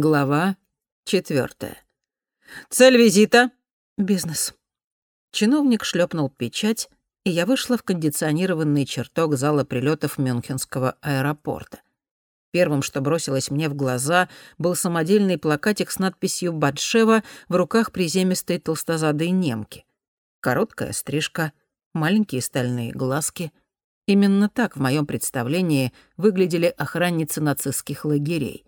Глава четвертая. «Цель визита?» «Бизнес». Чиновник шлепнул печать, и я вышла в кондиционированный чертог зала прилетов Мюнхенского аэропорта. Первым, что бросилось мне в глаза, был самодельный плакатик с надписью «Батшева» в руках приземистой толстозадой немки. Короткая стрижка, маленькие стальные глазки. Именно так в моем представлении выглядели охранницы нацистских лагерей.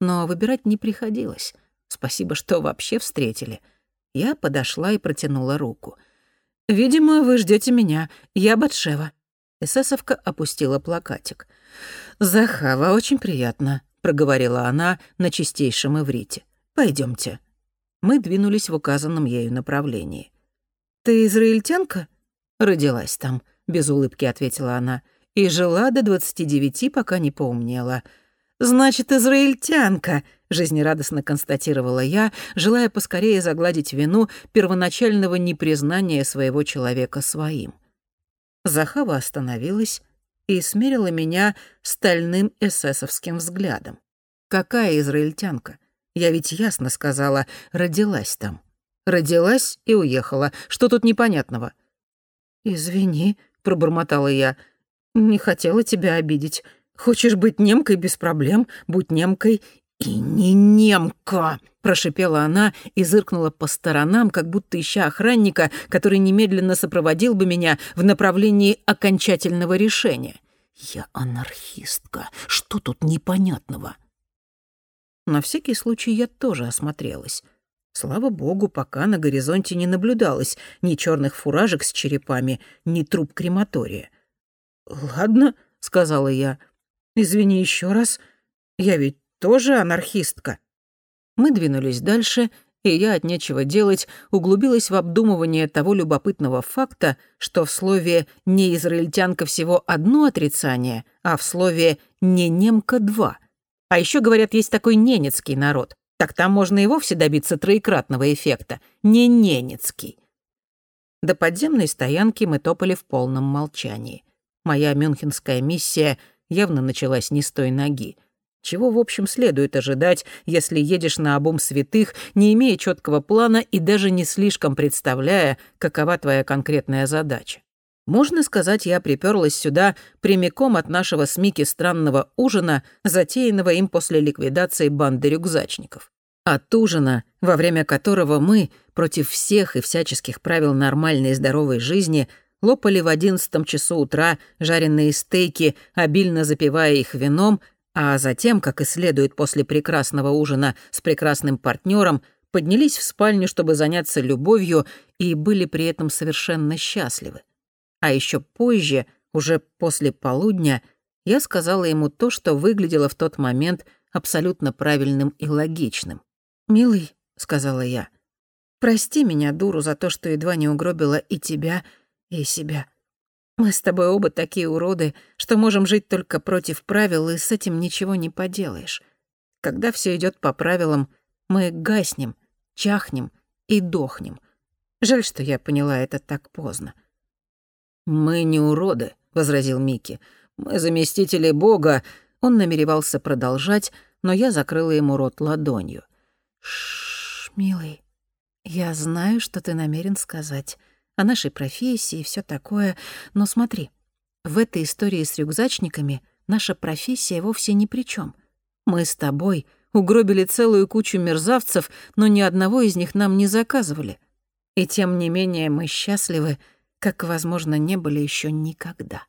Но выбирать не приходилось. Спасибо, что вообще встретили. Я подошла и протянула руку. «Видимо, вы ждете меня. Я Батшева». Эсэсовка опустила плакатик. «Захава, очень приятно», — проговорила она на чистейшем иврите. Пойдемте. Мы двинулись в указанном ею направлении. «Ты израильтянка?» «Родилась там», — без улыбки ответила она. «И жила до двадцати девяти, пока не поумнела. «Значит, израильтянка», — жизнерадостно констатировала я, желая поскорее загладить вину первоначального непризнания своего человека своим. Захава остановилась и смерила меня стальным эсэсовским взглядом. «Какая израильтянка? Я ведь ясно сказала, родилась там. Родилась и уехала. Что тут непонятного?» «Извини», — пробормотала я, — «не хотела тебя обидеть». Хочешь быть немкой без проблем, будь немкой и не немка, прошипела она и зыркнула по сторонам, как будто ища охранника, который немедленно сопроводил бы меня в направлении окончательного решения. Я анархистка. Что тут непонятного? На всякий случай я тоже осмотрелась. Слава богу, пока на горизонте не наблюдалось ни черных фуражек с черепами, ни труп крематория. «Ладно», — сказала я, — Извини еще раз. Я ведь тоже анархистка». Мы двинулись дальше, и я от нечего делать углубилась в обдумывание того любопытного факта, что в слове «не израильтянка» всего одно отрицание, а в слове «не немка» два. А еще говорят, есть такой ненецкий народ. Так там можно и вовсе добиться троекратного эффекта. Не ненецкий. До подземной стоянки мы топали в полном молчании. Моя мюнхенская миссия явно началась не с той ноги. Чего, в общем, следует ожидать, если едешь на обум святых, не имея четкого плана и даже не слишком представляя, какова твоя конкретная задача? Можно сказать, я приперлась сюда прямиком от нашего с Мики странного ужина, затеянного им после ликвидации банды рюкзачников. От ужина, во время которого мы, против всех и всяческих правил нормальной и здоровой жизни, лопали в одиннадцатом часу утра жареные стейки, обильно запивая их вином, а затем, как и следует после прекрасного ужина с прекрасным партнером, поднялись в спальню, чтобы заняться любовью, и были при этом совершенно счастливы. А еще позже, уже после полудня, я сказала ему то, что выглядело в тот момент абсолютно правильным и логичным. «Милый», — сказала я, — «прости меня, дуру, за то, что едва не угробила и тебя, и себя. Мы с тобой оба такие уроды, что можем жить только против правил, и с этим ничего не поделаешь. Когда все идет по правилам, мы гаснем, чахнем и дохнем. Жаль, что я поняла это так поздно. «Мы не уроды», — возразил Микки. «Мы заместители Бога». Он намеревался продолжать, но я закрыла ему рот ладонью. «Шш, милый, я знаю, что ты намерен сказать о нашей профессии и всё такое. Но смотри, в этой истории с рюкзачниками наша профессия вовсе ни при чём. Мы с тобой угробили целую кучу мерзавцев, но ни одного из них нам не заказывали. И тем не менее мы счастливы, как, возможно, не были ещё никогда.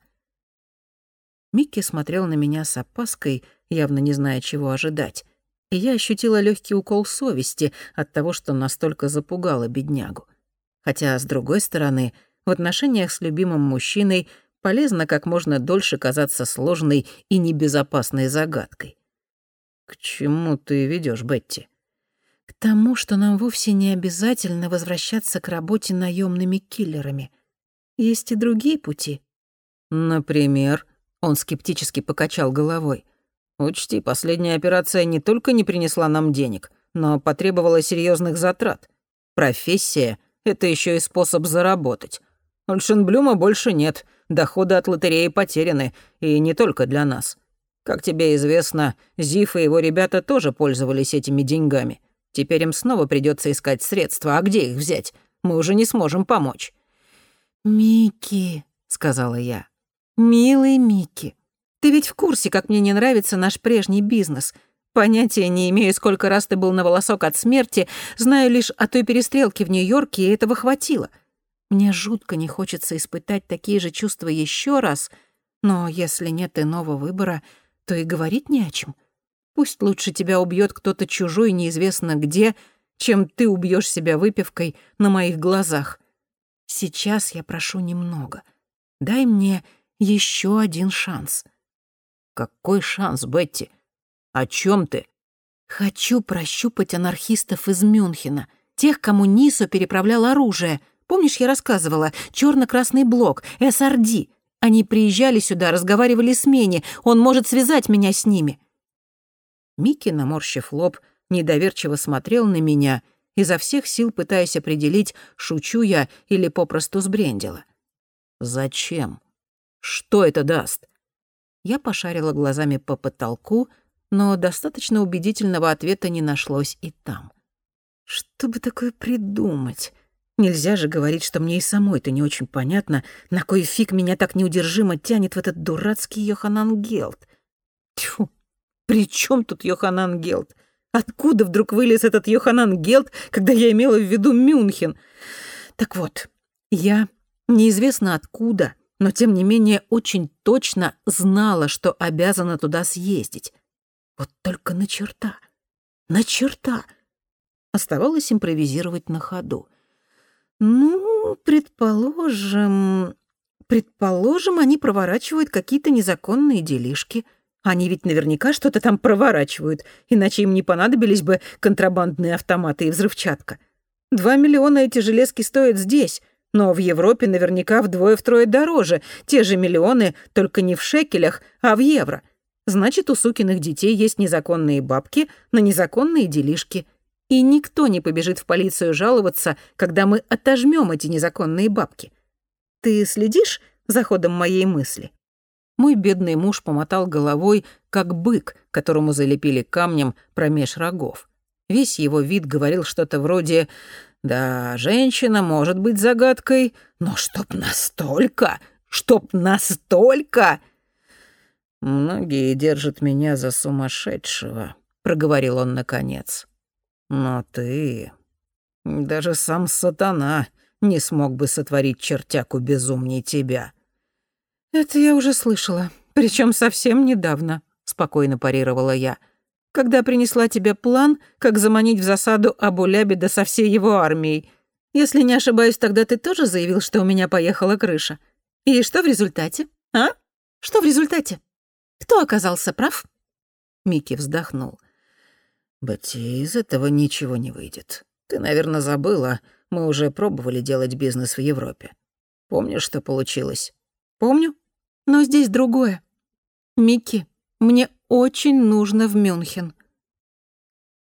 Микки смотрел на меня с опаской, явно не зная, чего ожидать. И я ощутила легкий укол совести от того, что настолько запугала беднягу. Хотя, с другой стороны, в отношениях с любимым мужчиной полезно как можно дольше казаться сложной и небезопасной загадкой. «К чему ты ведешь, Бетти?» «К тому, что нам вовсе не обязательно возвращаться к работе наемными киллерами. Есть и другие пути». «Например?» — он скептически покачал головой. «Учти, последняя операция не только не принесла нам денег, но потребовала серьезных затрат. Профессия — это еще и способ заработать. Ольшенблюма больше нет, доходы от лотереи потеряны, и не только для нас. Как тебе известно, Зиф и его ребята тоже пользовались этими деньгами. Теперь им снова придется искать средства. А где их взять? Мы уже не сможем помочь». «Микки», — сказала я, — «милый Микки, ты ведь в курсе, как мне не нравится наш прежний бизнес. Понятия не имею, сколько раз ты был на волосок от смерти, знаю лишь о той перестрелке в Нью-Йорке, и этого хватило. Мне жутко не хочется испытать такие же чувства еще раз, но если нет иного выбора, то и говорить не о чем. Пусть лучше тебя убьет кто-то чужой неизвестно где, чем ты убьешь себя выпивкой на моих глазах. Сейчас я прошу немного. Дай мне еще один шанс. Какой шанс, Бетти? О чем ты? Хочу прощупать анархистов из Мюнхена, тех, кому Нисо переправлял оружие. Помнишь, я рассказывала? черно красный блок, СРД. Они приезжали сюда, разговаривали с Мени. Он может связать меня с ними. Микки, наморщив лоб, недоверчиво смотрел на меня, изо всех сил пытаясь определить, шучу я или попросту сбрендила. «Зачем? Что это даст?» Я пошарила глазами по потолку, но достаточно убедительного ответа не нашлось и там. «Что бы такое придумать?» Нельзя же говорить, что мне и самой-то не очень понятно, на кой фиг меня так неудержимо тянет в этот дурацкий Йоханан Гелт. Тьфу, при чем тут Йоханан Гелт? Откуда вдруг вылез этот Йоханан Гелт, когда я имела в виду Мюнхен? Так вот, я неизвестно откуда, но тем не менее очень точно знала, что обязана туда съездить. Вот только на черта. На черта. Оставалось импровизировать на ходу. Ну, предположим... Предположим, они проворачивают какие-то незаконные делишки. Они ведь наверняка что-то там проворачивают, иначе им не понадобились бы контрабандные автоматы и взрывчатка. Два миллиона эти железки стоят здесь, но в Европе наверняка вдвое-втрое дороже. Те же миллионы, только не в шекелях, а в евро. Значит, у сукиных детей есть незаконные бабки на незаконные делишки — и никто не побежит в полицию жаловаться, когда мы отожмем эти незаконные бабки. Ты следишь за ходом моей мысли?» Мой бедный муж помотал головой, как бык, которому залепили камнем промеж рогов. Весь его вид говорил что-то вроде «Да, женщина может быть загадкой, но чтоб настолько, чтоб настолько!» «Многие держат меня за сумасшедшего», — проговорил он наконец. Но ты... Даже сам сатана не смог бы сотворить чертяку безумней тебя. Это я уже слышала, причем совсем недавно, спокойно парировала я. Когда принесла тебе план, как заманить в засаду Абу Лябеда со всей его армией. Если не ошибаюсь, тогда ты тоже заявил, что у меня поехала крыша. И что в результате? А? Что в результате? Кто оказался прав? Микки вздохнул. — «Бетти, из этого ничего не выйдет. Ты, наверное, забыла, мы уже пробовали делать бизнес в Европе. Помнишь, что получилось?» «Помню. Но здесь другое. Микки, мне очень нужно в Мюнхен».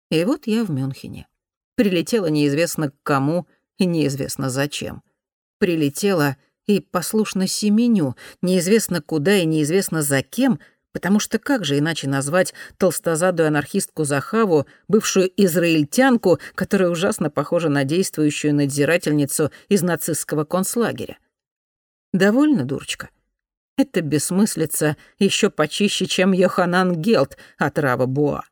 И вот я в Мюнхене. Прилетела неизвестно к кому и неизвестно зачем. Прилетела и послушно семеню, неизвестно куда и неизвестно за кем — Потому что как же иначе назвать толстозадую анархистку Захаву, бывшую израильтянку, которая ужасно похожа на действующую надзирательницу из нацистского концлагеря? Довольно, дурочка. Это бессмыслица еще почище, чем Йоханан Гелт от Рава Буа.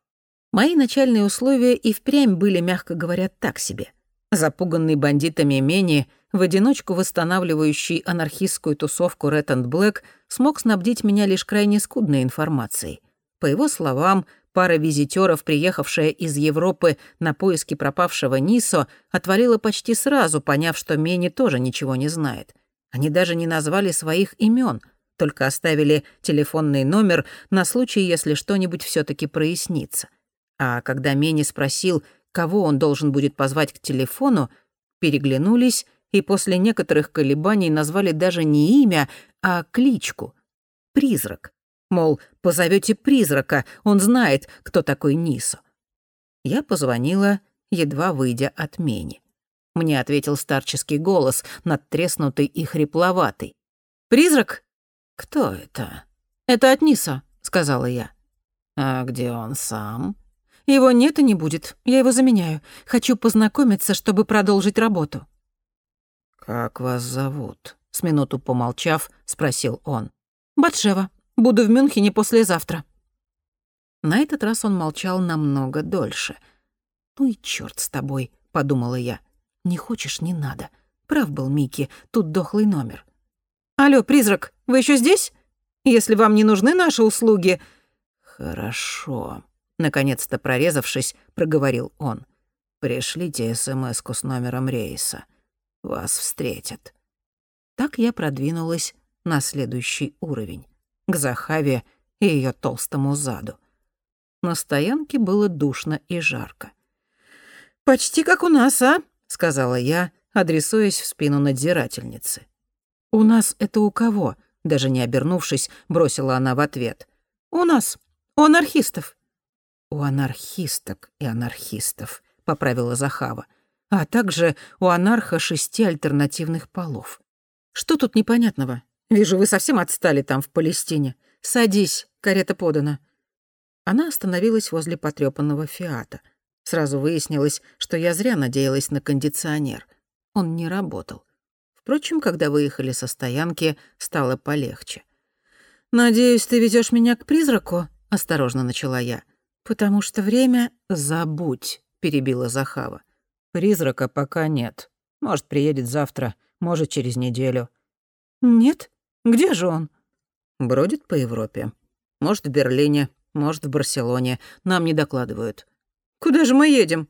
Мои начальные условия и впрямь были, мягко говоря, так себе. Запуганный бандитами Мени — в одиночку восстанавливающий анархистскую тусовку Red and Black, смог снабдить меня лишь крайне скудной информацией. По его словам, пара визитеров, приехавшая из Европы на поиски пропавшего Нисо, отвалила почти сразу, поняв, что Мени тоже ничего не знает. Они даже не назвали своих имен, только оставили телефонный номер на случай, если что-нибудь все таки прояснится. А когда Мени спросил, кого он должен будет позвать к телефону, переглянулись и после некоторых колебаний назвали даже не имя, а кличку — «Призрак». Мол, позовете призрака, он знает, кто такой Нисо. Я позвонила, едва выйдя от Мени. Мне ответил старческий голос, надтреснутый и хрипловатый. «Призрак?» «Кто это?» «Это от Нисо», — сказал сказала я. «А где он сам?» «Его нет и не будет. Я его заменяю. Хочу познакомиться, чтобы продолжить работу». «Как вас зовут?» — с минуту помолчав, спросил он. «Батшева. Буду в Мюнхене послезавтра». На этот раз он молчал намного дольше. «Ну и чёрт с тобой», — подумала я. «Не хочешь — не надо. Прав был Микки, тут дохлый номер». «Алло, призрак, вы ещё здесь? Если вам не нужны наши услуги...» «Хорошо», — наконец-то прорезавшись, проговорил он. «Пришлите смс с номером рейса. Вас встретят». Так я продвинулась на следующий уровень, к Захаве и её толстому заду. На стоянке было душно и жарко. «Почти как у нас, а?» — сказала я, адресуясь в спину надзирательницы. «У нас это у кого?» — даже не обернувшись, бросила она в ответ. «У нас. У анархистов». «У анархисток и анархистов», — поправила Захава. «А также у анарха шести альтернативных полов». «Что тут непонятного? Вижу, вы совсем отстали там, в Палестине. Садись, карета подана». Она остановилась возле потрёпанного «Фиата». Сразу выяснилось, что я зря надеялась на кондиционер. Он не работал. Впрочем, когда выехали со стоянки, стало полегче. «Надеюсь, ты везёшь меня к призраку?» — осторожно начала я. «Потому что время...» «Забудь», — перебила Захава. «Призрака пока нет. Может, приедет завтра, может, через неделю». «Нет? Где же он?» «Бродит по Европе. Может, в Берлине, может, в Барселоне. Нам не докладывают». «Куда же мы едем?»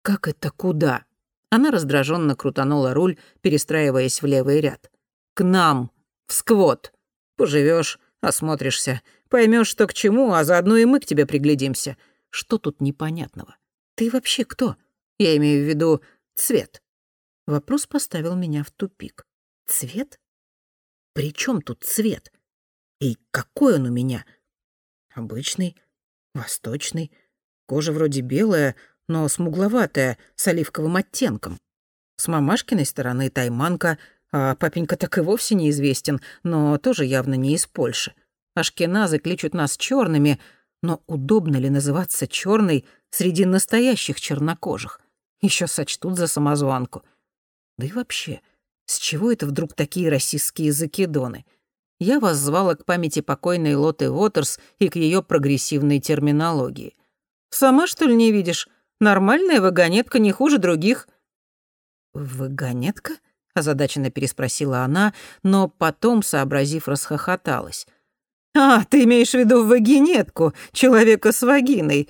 «Как это куда?» Она раздраженно крутанула руль, перестраиваясь в левый ряд. «К нам! В сквот! Поживешь, осмотришься, поймешь, что к чему, а заодно и мы к тебе приглядимся. Что тут непонятного? Ты вообще кто? Я имею в виду цвет». Вопрос поставил меня в тупик. «Цвет? При чем тут цвет? И какой он у меня? Обычный, восточный, кожа вроде белая, но смугловатая, с оливковым оттенком. С мамашкиной стороны тайманка, а папенька так и вовсе неизвестен, но тоже явно не из Польши. Ашкеназы кличут нас черными, но удобно ли называться черной среди настоящих чернокожих? Еще сочтут за самозванку. Да и вообще, с чего это вдруг такие российские закидоны? Я вас звала к памяти покойной Лоты Уотерс и к ее прогрессивной терминологии. Сама, что ли, не видишь? Нормальная вагонетка не хуже других». «Вагонетка?» — озадаченно переспросила она, но потом, сообразив, расхохоталась. «А, ты имеешь в виду вагинетку, человека с вагиной.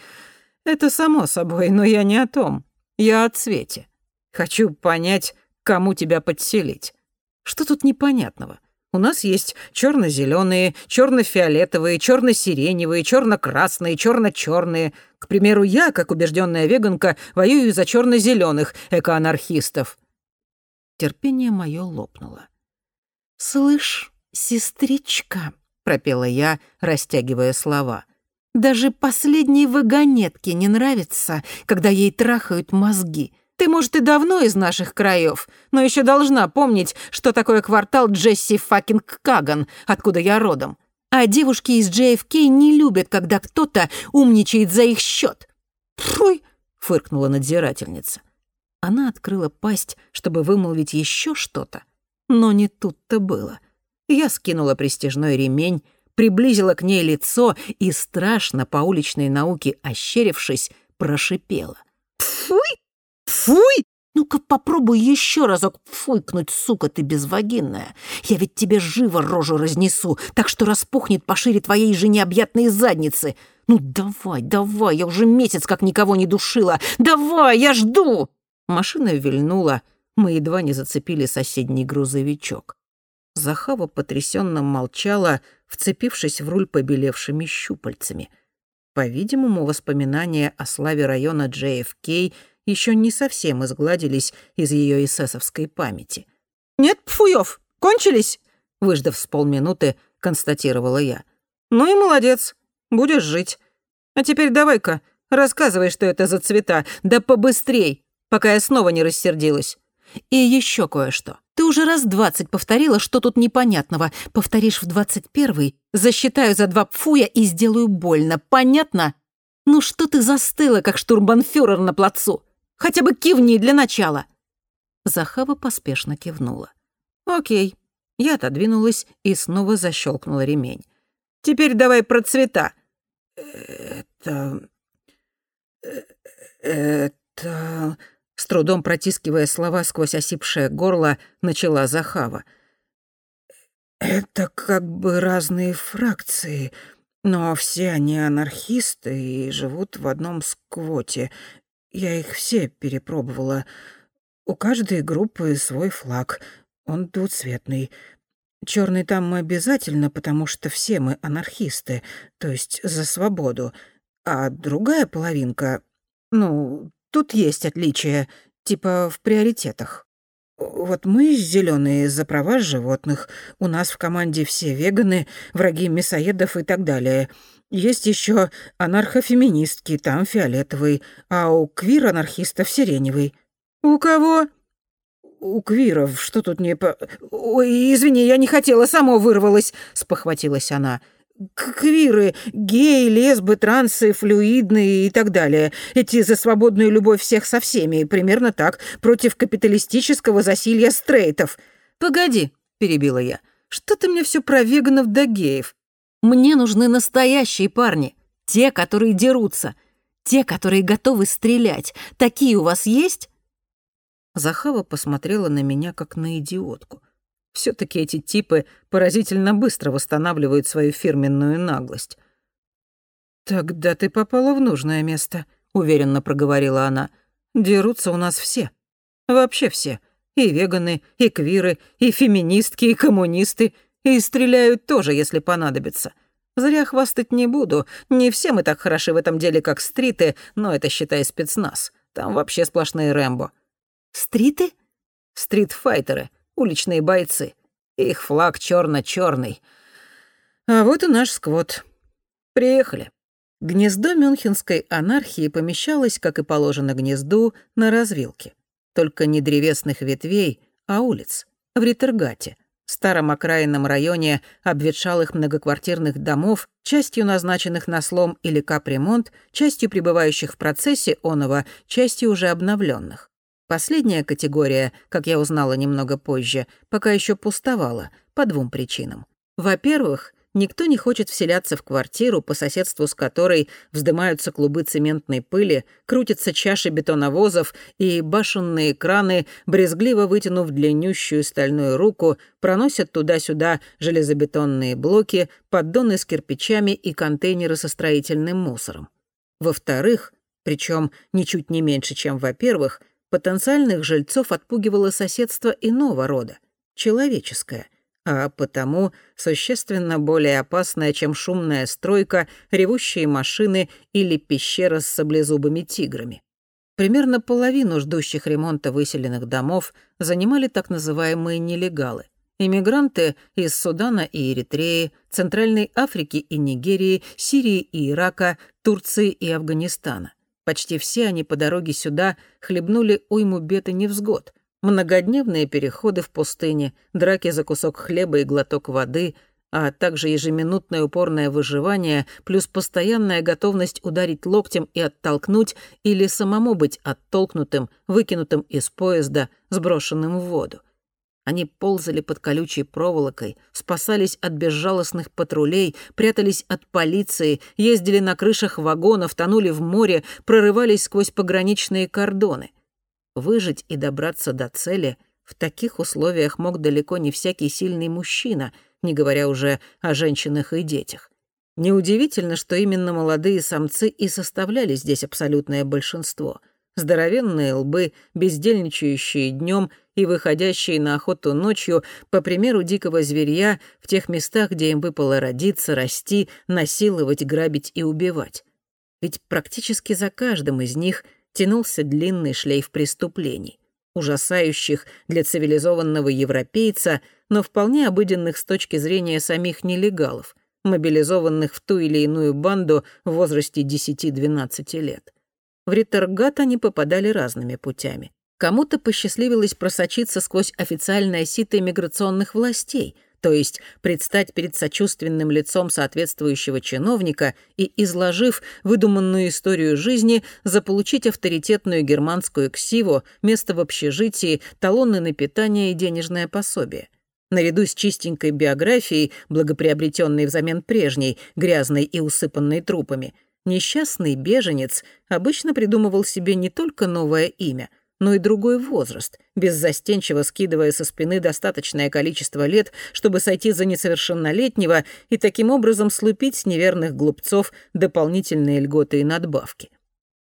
Это само собой, но я не о том. Я о цвете. Хочу понять, кому тебя подселить. Что тут непонятного? У нас есть черно-зеленые, черно-фиолетовые, черно-сиреневые, черно-красные, черно-черные. К примеру, я, как убежденная веганка, воюю за черно-зеленых экоанархистов. Терпение мое лопнуло. «Слышь, сестричка», — пропела я, растягивая слова, «даже последней вагонетке не нравится, когда ей трахают мозги». Ты, может, и давно из наших краев, но еще должна помнить, что такое квартал Джесси fucking Каган, откуда я родом. А девушки из JFK не любят, когда кто-то умничает за их счет. «Фуй!» — фыркнула надзирательница. Она открыла пасть, чтобы вымолвить еще что-то, но не тут-то было. Я скинула престижной ремень, приблизила к ней лицо и, страшно по уличной науке ощерившись, прошипела. «Фуй!» Фуй! Ну-ка попробуй еще разок фуйкнуть, сука ты безвагинная. Я ведь тебе живо рожу разнесу, так что распухнет пошире твоей же необъятной задницы. Ну давай, давай, я уже месяц как никого не душила. Давай, я жду!» Машина вильнула, мы едва не зацепили соседний грузовичок. Захава потрясенно молчала, вцепившись в руль побелевшими щупальцами. По-видимому, воспоминания о славе района JFK — еще не совсем изгладились из ее эсэсовской памяти. «Нет, пфуёв, кончились?» Выждав с полминуты, констатировала я. «Ну и молодец, будешь жить. А теперь давай-ка, рассказывай, что это за цвета, да побыстрей, пока я снова не рассердилась. И еще кое-что. Ты уже раз двадцать повторила, что тут непонятного. Повторишь в двадцать первый, засчитаю за два пфуя и сделаю больно. Понятно? Ну что ты застыла, как штурмбанфюрер на плацу? Хотя бы кивни для начала. Захава поспешно кивнула. Окей. Я отодвинулась и снова защелкнула ремень. Теперь давай про цвета. Это... Это... С трудом протискивая слова сквозь осипшее горло, начала Захава. «Это как бы разные фракции, но все они анархисты и живут в одном сквоте. Я их все перепробовала. У каждой группы свой флаг. Он двуцветный. Черный там обязательно, потому что все мы анархисты, то есть за свободу. А другая половинка... Ну, тут есть отличия, типа в приоритетах. Вот мы, зеленые, за права животных. У нас в команде все веганы, враги мясоедов и так далее. Есть еще анархофеминистки, там фиолетовый, а у квир-анархистов сиреневый. У кого? «У Квиров, что тут не по...» «Ой, извини, я не хотела, само вырвалась», — спохватилась она. «Квиры, геи, лесбы, трансы, флюидные и так далее. Эти за свободную любовь всех со всеми, примерно так, против капиталистического засилья стрейтов». «Погоди», — перебила я, — «что ты мне все про веганов да геев? Мне нужны настоящие парни, те, которые дерутся, те, которые готовы стрелять. Такие у вас есть?» Захава посмотрела на меня как на идиотку. Все таки эти типы поразительно быстро восстанавливают свою фирменную наглость. «Тогда ты попала в нужное место», — уверенно проговорила она. «Дерутся у нас все. Вообще все. И веганы, и квиры, и феминистки, и коммунисты. И стреляют тоже, если понадобится. Зря хвастать не буду. Не все мы так хороши в этом деле, как стриты, но это, считай, спецназ. Там вообще сплошные Рэмбо. Стриты? Стритфайтеры, уличные бойцы. Их флаг черно черный А вот и наш сквот. Приехали. Гнездо мюнхенской анархии помещалось, как и положено гнезду, на развилке. Только не древесных ветвей, а улиц. В Риттергате, старом окраинном районе обветшалых многоквартирных домов, частью назначенных на слом или капремонт, частью пребывающих в процессе оного, частью уже обновленных. Последняя категория, как я узнала немного позже, пока еще пустовала, по двум причинам. Во-первых, никто не хочет вселяться в квартиру, по соседству с которой вздымаются клубы цементной пыли, крутятся чаши бетоновозов и башенные краны, брезгливо вытянув длиннющую стальную руку, проносят туда-сюда железобетонные блоки, поддоны с кирпичами и контейнеры со строительным мусором. Во-вторых, причем ничуть не меньше, чем во-первых, потенциальных жильцов отпугивало соседство иного рода, человеческое, а потому существенно более опасное, чем шумная стройка, ревущие машины или пещера с саблезубыми тиграми. Примерно половину ждущих ремонта выселенных домов занимали так называемые нелегалы. Иммигранты из Судана и Эритреи, Центральной Африки и Нигерии, Сирии и Ирака, Турции и Афганистана. Почти все они по дороге сюда хлебнули уйму бед и невзгод. Многодневные переходы в пустыне, драки за кусок хлеба и глоток воды, а также ежеминутное упорное выживание, плюс постоянная готовность ударить локтем и оттолкнуть или самому быть оттолкнутым, выкинутым из поезда, сброшенным в воду. Они ползали под колючей проволокой, спасались от безжалостных патрулей, прятались от полиции, ездили на крышах вагонов, тонули в море, прорывались сквозь пограничные кордоны. Выжить и добраться до цели в таких условиях мог далеко не всякий сильный мужчина, не говоря уже о женщинах и детях. Неудивительно, что именно молодые самцы и составляли здесь абсолютное большинство — здоровенные лбы, бездельничающие днем и выходящие на охоту ночью, по примеру дикого зверья, в тех местах, где им выпало родиться, расти, насиловать, грабить и убивать. Ведь практически за каждым из них тянулся длинный шлейф преступлений, ужасающих для цивилизованного европейца, но вполне обыденных с точки зрения самих нелегалов, мобилизованных в ту или иную банду в возрасте 10-12 лет. В Риттергат они попадали разными путями. Кому-то посчастливилось просочиться сквозь официальное сито миграционных властей, то есть предстать перед сочувственным лицом соответствующего чиновника и, изложив выдуманную историю жизни, заполучить авторитетную германскую ксиву, место в общежитии, талоны на питание и денежное пособие. Наряду с чистенькой биографией, благоприобретенной взамен прежней, грязной и усыпанной трупами, несчастный беженец обычно придумывал себе не только новое имя — но и другой возраст, беззастенчиво скидывая со спины достаточное количество лет, чтобы сойти за несовершеннолетнего и таким образом слупить с неверных глупцов дополнительные льготы и надбавки.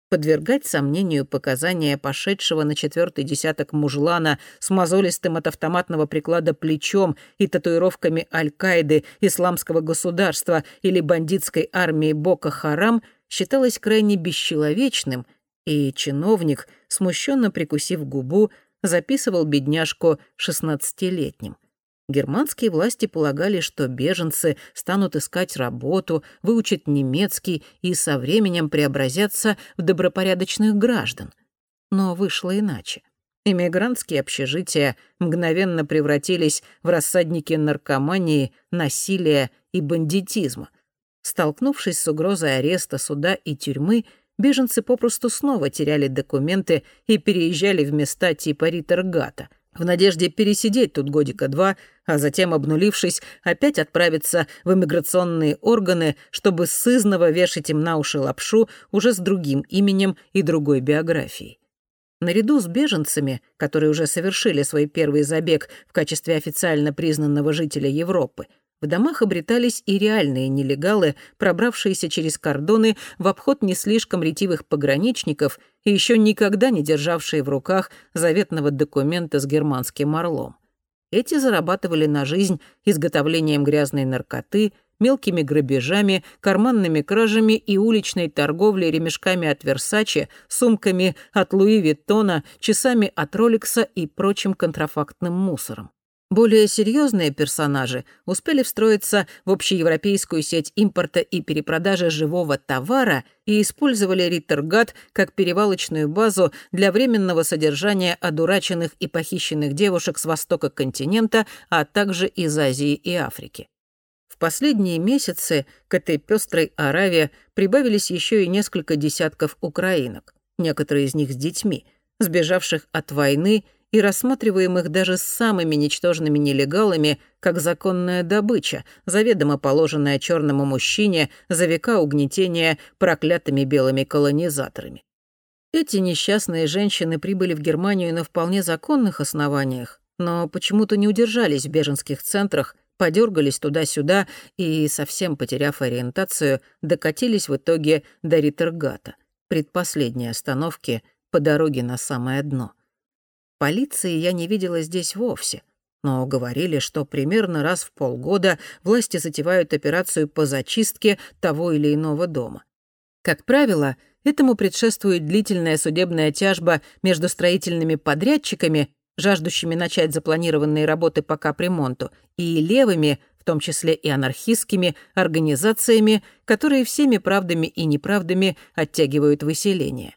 Подвергать сомнению показания пошедшего на четвертый десяток мужлана с мозолистым от автоматного приклада плечом и татуировками Аль-Каиды, Исламского государства или бандитской армии Бока-Харам считалось крайне бесчеловечным — и чиновник, смущенно прикусив губу, записывал бедняжку шестнадцатилетним. Германские власти полагали, что беженцы станут искать работу, выучат немецкий и со временем преобразятся в добропорядочных граждан. Но вышло иначе. Иммигрантские общежития мгновенно превратились в рассадники наркомании, насилия и бандитизма. Столкнувшись с угрозой ареста, суда и тюрьмы, беженцы попросту снова теряли документы и переезжали в места типа Риттергата, в надежде пересидеть тут годика два, а затем, обнулившись, опять отправиться в иммиграционные органы, чтобы сызново вешать им на уши лапшу уже с другим именем и другой биографией. Наряду с беженцами, которые уже совершили свой первый забег в качестве официально признанного жителя Европы, в домах обретались и реальные нелегалы, пробравшиеся через кордоны в обход не слишком ретивых пограничников и еще никогда не державшие в руках заветного документа с германским орлом. Эти зарабатывали на жизнь изготовлением грязной наркоты, мелкими грабежами, карманными кражами и уличной торговлей ремешками от Версаче, сумками от Луи Виттона, часами от Роликса и прочим контрафактным мусором. Более серьезные персонажи успели встроиться в общеевропейскую сеть импорта и перепродажи живого товара и использовали Риттергат как перевалочную базу для временного содержания одураченных и похищенных девушек с востока континента, а также из Азии и Африки. В последние месяцы к этой пестрой Аравии прибавились еще и несколько десятков украинок, некоторые из них с детьми, сбежавших от войны и рассматриваемых даже самыми ничтожными нелегалами как законная добыча, заведомо положенная черному мужчине за века угнетения проклятыми белыми колонизаторами. Эти несчастные женщины прибыли в Германию на вполне законных основаниях, но почему-то не удержались в беженских центрах, подергались туда-сюда и, совсем потеряв ориентацию, докатились в итоге до Риттергата, предпоследней остановки по дороге на самое дно. Полиции я не видела здесь вовсе, но говорили, что примерно раз в полгода власти затевают операцию по зачистке того или иного дома. Как правило, этому предшествует длительная судебная тяжба между строительными подрядчиками, жаждущими начать запланированные работы по капремонту, и левыми, в том числе и анархистскими, организациями, которые всеми правдами и неправдами оттягивают выселение.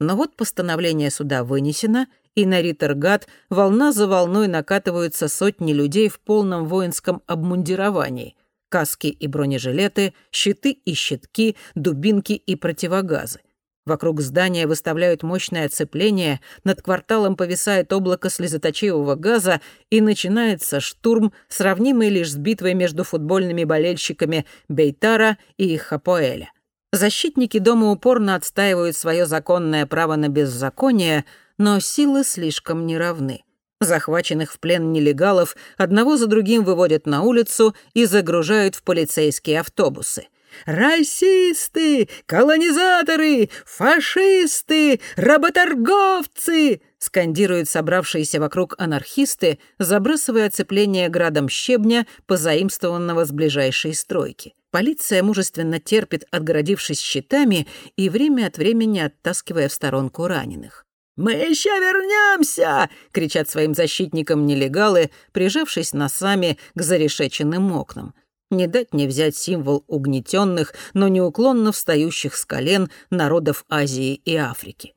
Но вот постановление суда вынесено — и на Риттергат волна за волной накатываются сотни людей в полном воинском обмундировании. Каски и бронежилеты, щиты и щитки, дубинки и противогазы. Вокруг здания выставляют мощное оцепление, над кварталом повисает облако слезоточивого газа, и начинается штурм, сравнимый лишь с битвой между футбольными болельщиками Бейтара и Хапоэля. Защитники дома упорно отстаивают свое законное право на беззаконие, но силы слишком неравны. Захваченных в плен нелегалов одного за другим выводят на улицу и загружают в полицейские автобусы. «Расисты! Колонизаторы! Фашисты! Работорговцы!» скандируют собравшиеся вокруг анархисты, забрасывая оцепление градом щебня, позаимствованного с ближайшей стройки. Полиция мужественно терпит, отгородившись щитами и время от времени оттаскивая в сторонку раненых. «Мы еще вернемся!» — кричат своим защитникам нелегалы, прижавшись носами к зарешеченным окнам. Не дать не взять символ угнетенных, но неуклонно встающих с колен народов Азии и Африки.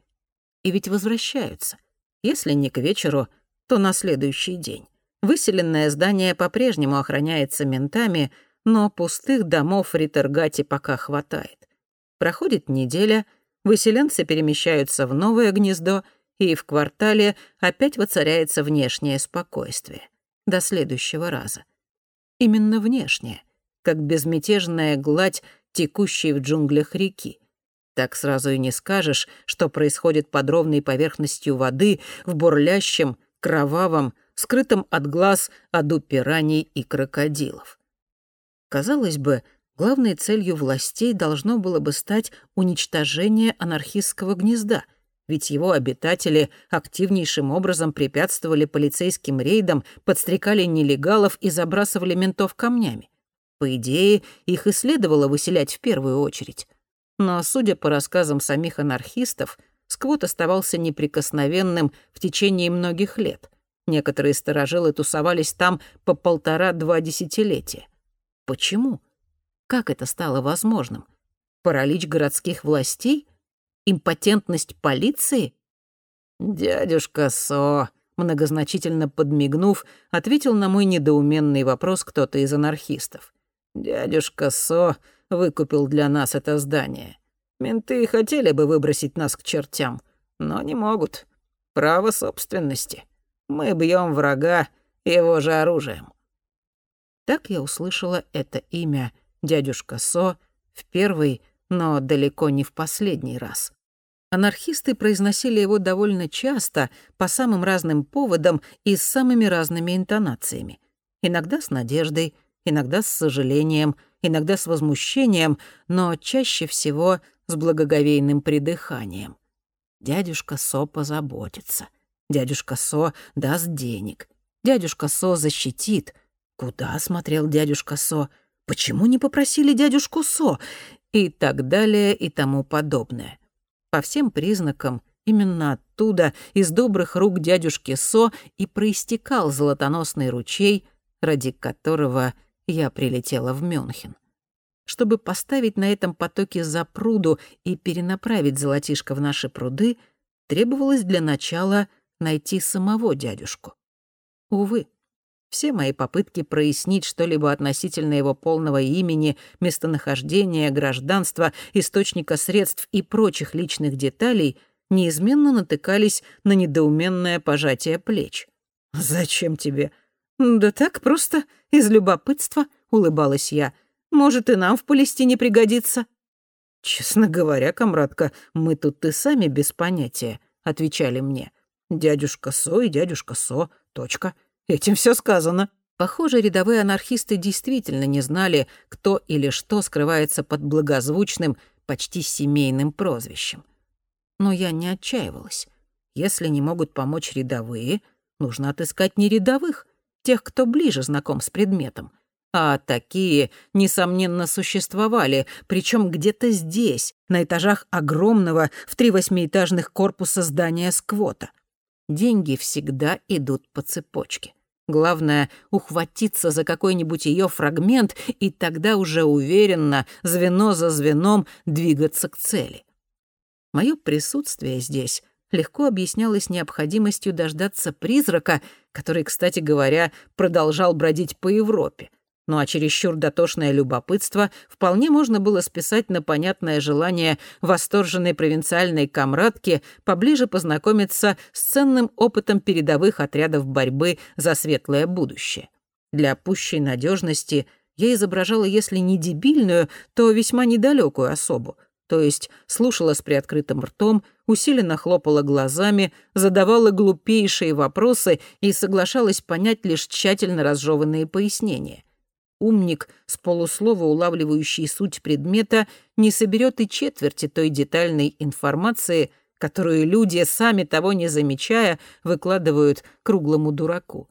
И ведь возвращаются. Если не к вечеру, то на следующий день. Выселенное здание по-прежнему охраняется ментами, но пустых домов в Ритергате пока хватает. Проходит неделя, выселенцы перемещаются в новое гнездо, и в квартале опять воцаряется внешнее спокойствие. До следующего раза. Именно внешнее, как безмятежная гладь, текущей в джунглях реки. Так сразу и не скажешь, что происходит под ровной поверхностью воды в бурлящем, кровавом, скрытом от глаз аду пираний и крокодилов. Казалось бы, главной целью властей должно было бы стать уничтожение анархистского гнезда, ведь его обитатели активнейшим образом препятствовали полицейским рейдам, подстрекали нелегалов и забрасывали ментов камнями. По идее, их и следовало выселять в первую очередь. Но, судя по рассказам самих анархистов, сквот оставался неприкосновенным в течение многих лет. Некоторые сторожилы тусовались там по полтора-два десятилетия. Почему? Как это стало возможным? Паралич городских властей? Импотентность полиции? «Дядюшка Со», многозначительно подмигнув, ответил на мой недоуменный вопрос кто-то из анархистов. «Дядюшка Со выкупил для нас это здание. Менты хотели бы выбросить нас к чертям, но не могут. Право собственности. Мы бьем врага его же оружием». Так я услышала это имя дядюшка Со в первый, но далеко не в последний раз. Анархисты произносили его довольно часто, по самым разным поводам и с самыми разными интонациями. Иногда с надеждой, иногда с сожалением, иногда с возмущением, но чаще всего с благоговейным придыханием. Дядюшка Со позаботится. Дядюшка Со даст денег. Дядюшка Со защитит. Куда смотрел дядюшка Со? Почему не попросили дядюшку Со? И так далее и тому подобное. По всем признакам, именно оттуда, из добрых рук дядюшки Со, и проистекал золотоносный ручей, ради которого я прилетела в Мюнхен. Чтобы поставить на этом потоке запруду и перенаправить золотишко в наши пруды, требовалось для начала найти самого дядюшку. Увы, все мои попытки прояснить что-либо относительно его полного имени, местонахождения, гражданства, источника средств и прочих личных деталей неизменно натыкались на недоуменное пожатие плеч. «Зачем тебе?» «Да так, просто из любопытства», — улыбалась я. «Может, и нам в Палестине пригодится». «Честно говоря, комрадка, мы тут и сами без понятия», — отвечали мне. «Дядюшка Со и дядюшка Со. Точка. Этим все сказано». Похоже, рядовые анархисты действительно не знали, кто или что скрывается под благозвучным, почти семейным прозвищем. Но я не отчаивалась. Если не могут помочь рядовые, нужно отыскать не рядовых, тех, кто ближе знаком с предметом. А такие, несомненно, существовали, причем где-то здесь, на этажах огромного в три восьмиэтажных корпуса здания сквота. Деньги всегда идут по цепочке. Главное — ухватиться за какой-нибудь ее фрагмент и тогда уже уверенно, звено за звеном, двигаться к цели. Мое присутствие здесь легко объяснялось необходимостью дождаться призрака, который, кстати говоря, продолжал бродить по Европе. Ну а чересчур дотошное любопытство вполне можно было списать на понятное желание восторженной провинциальной комрадки поближе познакомиться с ценным опытом передовых отрядов борьбы за светлое будущее. Для пущей надежности я изображала, если не дебильную, то весьма недалекую особу — то есть слушала с приоткрытым ртом, усиленно хлопала глазами, задавала глупейшие вопросы и соглашалась понять лишь тщательно разжеванные пояснения. Умник, с полуслова улавливающий суть предмета, не соберет и четверти той детальной информации, которую люди, сами того не замечая, выкладывают круглому дураку.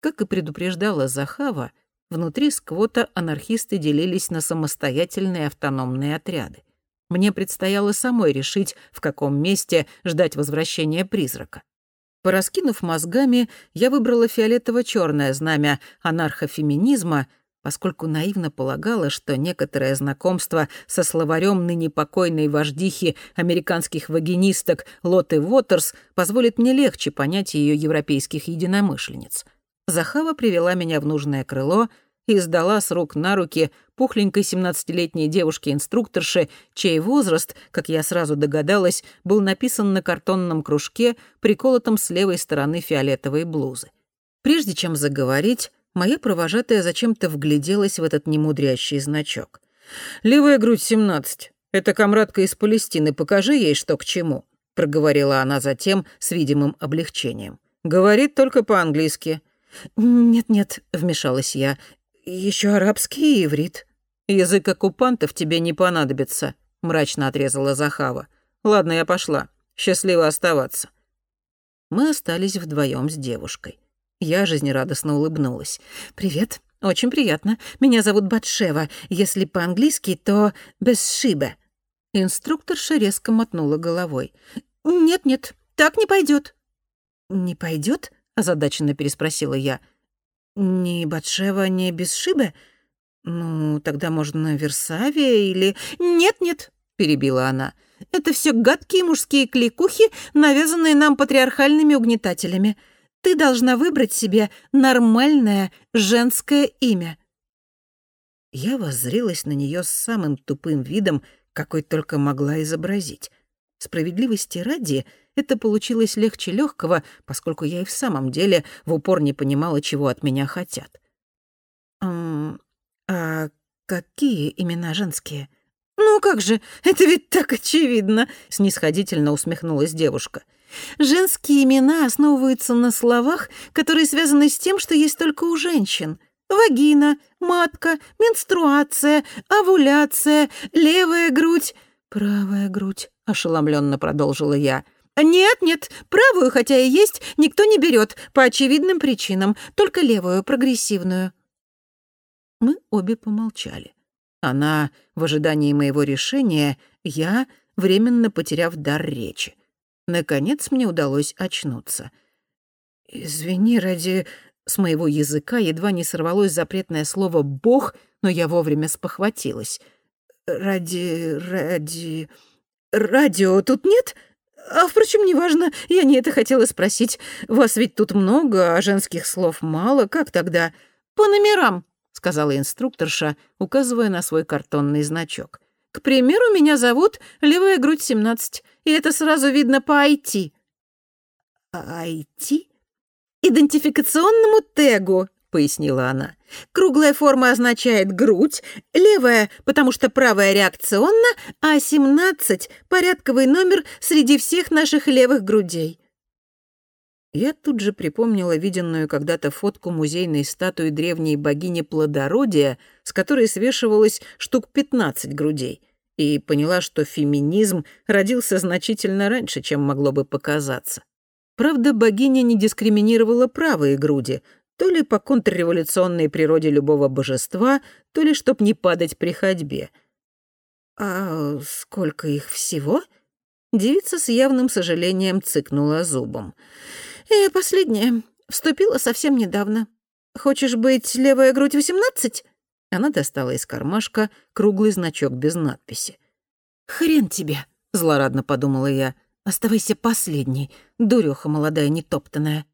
Как и предупреждала Захава, внутри сквота анархисты делились на самостоятельные автономные отряды. Мне предстояло самой решить, в каком месте ждать возвращения призрака. Пораскинув мозгами, я выбрала фиолетово черное знамя анархофеминизма, поскольку наивно полагала, что некоторое знакомство со словарем ныне покойной вождихи американских вагинисток Лоты Уотерс позволит мне легче понять ее европейских единомышленниц. Захава привела меня в нужное крыло и сдала с рук на руки пухленькой 17-летней девушке-инструкторше, чей возраст, как я сразу догадалась, был написан на картонном кружке, приколотом с левой стороны фиолетовой блузы. Прежде чем заговорить, моя провожатая зачем-то вгляделась в этот немудрящий значок. «Левая грудь 17. Это комрадка из Палестины. Покажи ей, что к чему», — проговорила она затем с видимым облегчением. «Говорит только по-английски». «Нет-нет», — вмешалась я, — «еще арабский и иврит». «Язык оккупантов тебе не понадобится», — мрачно отрезала Захава. «Ладно, я пошла. Счастливо оставаться». Мы остались вдвоем с девушкой. Я жизнерадостно улыбнулась. «Привет, очень приятно. Меня зовут Батшева. Если по-английски, то Бесшибе». Инструкторша резко мотнула головой. «Нет-нет, так не пойдет. «Не пойдет? озадаченно переспросила я. «Ни Батшева, ни Бесшибе? Ну, тогда можно Версавия или...» «Нет-нет», — перебила она. «Это все гадкие мужские кликухи, навязанные нам патриархальными угнетателями. Ты должна выбрать себе нормальное женское имя». Я воззрелась на нее с самым тупым видом, какой только могла изобразить. Справедливости ради, это получилось легче легкого, поскольку я и в самом деле в упор не понимала, чего от меня хотят. «М а какие имена женские?» «Ну как же, это ведь так очевидно!» — снисходительно усмехнулась девушка. Женские имена основываются на словах, которые связаны с тем, что есть только у женщин. Вагина, матка, менструация, овуляция, левая грудь, правая грудь, ошеломленно продолжила я. Нет, нет, правую, хотя и есть, никто не берет по очевидным причинам, только левую, прогрессивную. Мы обе помолчали. Она в ожидании моего решения, я, временно потеряв дар речи. Наконец мне удалось очнуться. «Извини, ради...» С моего языка едва не сорвалось запретное слово «бог», но я вовремя спохватилась. «Ради... ради... радио тут нет?» «А, впрочем, неважно, я не это хотела спросить. Вас ведь тут много, а женских слов мало. Как тогда?» «По номерам», — сказала инструкторша, указывая на свой картонный значок. К примеру, меня зовут Левая грудь 17, и это сразу видно по IT. IT? Идентификационному тегу, пояснила она. Круглая форма означает грудь, левая, потому что правая реакционна, а 17 — порядковый номер среди всех наших левых грудей. Я тут же припомнила виденную когда-то фотку музейной статуи древней богини плодородия, с которой свешивалось штук 15 грудей, и поняла, что феминизм родился значительно раньше, чем могло бы показаться. Правда, богиня не дискриминировала правые груди, то ли по контрреволюционной природе любого божества, то ли чтоб не падать при ходьбе. «А сколько их всего?» Девица с явным сожалением цыкнула зубом. «И последняя. Вступила совсем недавно. Хочешь быть левая грудь восемнадцать?» Она достала из кармашка круглый значок без надписи. «Хрен тебе», — злорадно подумала я. «Оставайся последней, дурёха молодая нетоптанная».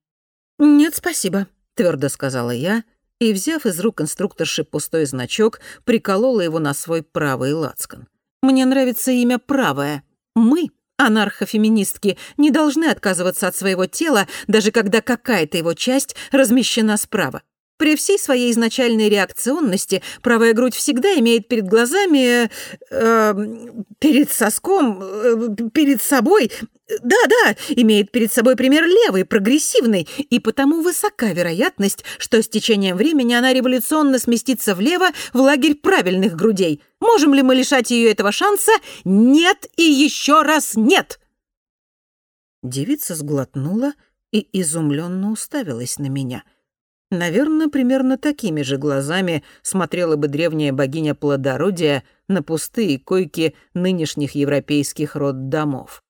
«Нет, спасибо», — твердо сказала я, и, взяв из рук инструкторши пустой значок, приколола его на свой правый лацкан. «Мне нравится имя правое. Мы Анархофеминистки не должны отказываться от своего тела, даже когда какая-то его часть размещена справа. При всей своей изначальной реакционности правая грудь всегда имеет перед глазами, э, перед соском, э, перед собой, да-да, имеет перед собой пример левой, прогрессивной, и потому высока вероятность, что с течением времени она революционно сместится влево в лагерь правильных грудей. Можем ли мы лишать ее этого шанса? Нет и еще раз нет!» Девица сглотнула и изумленно уставилась на меня — Наверное, примерно такими же глазами смотрела бы древняя богиня плодородия на пустые койки нынешних европейских роддомов.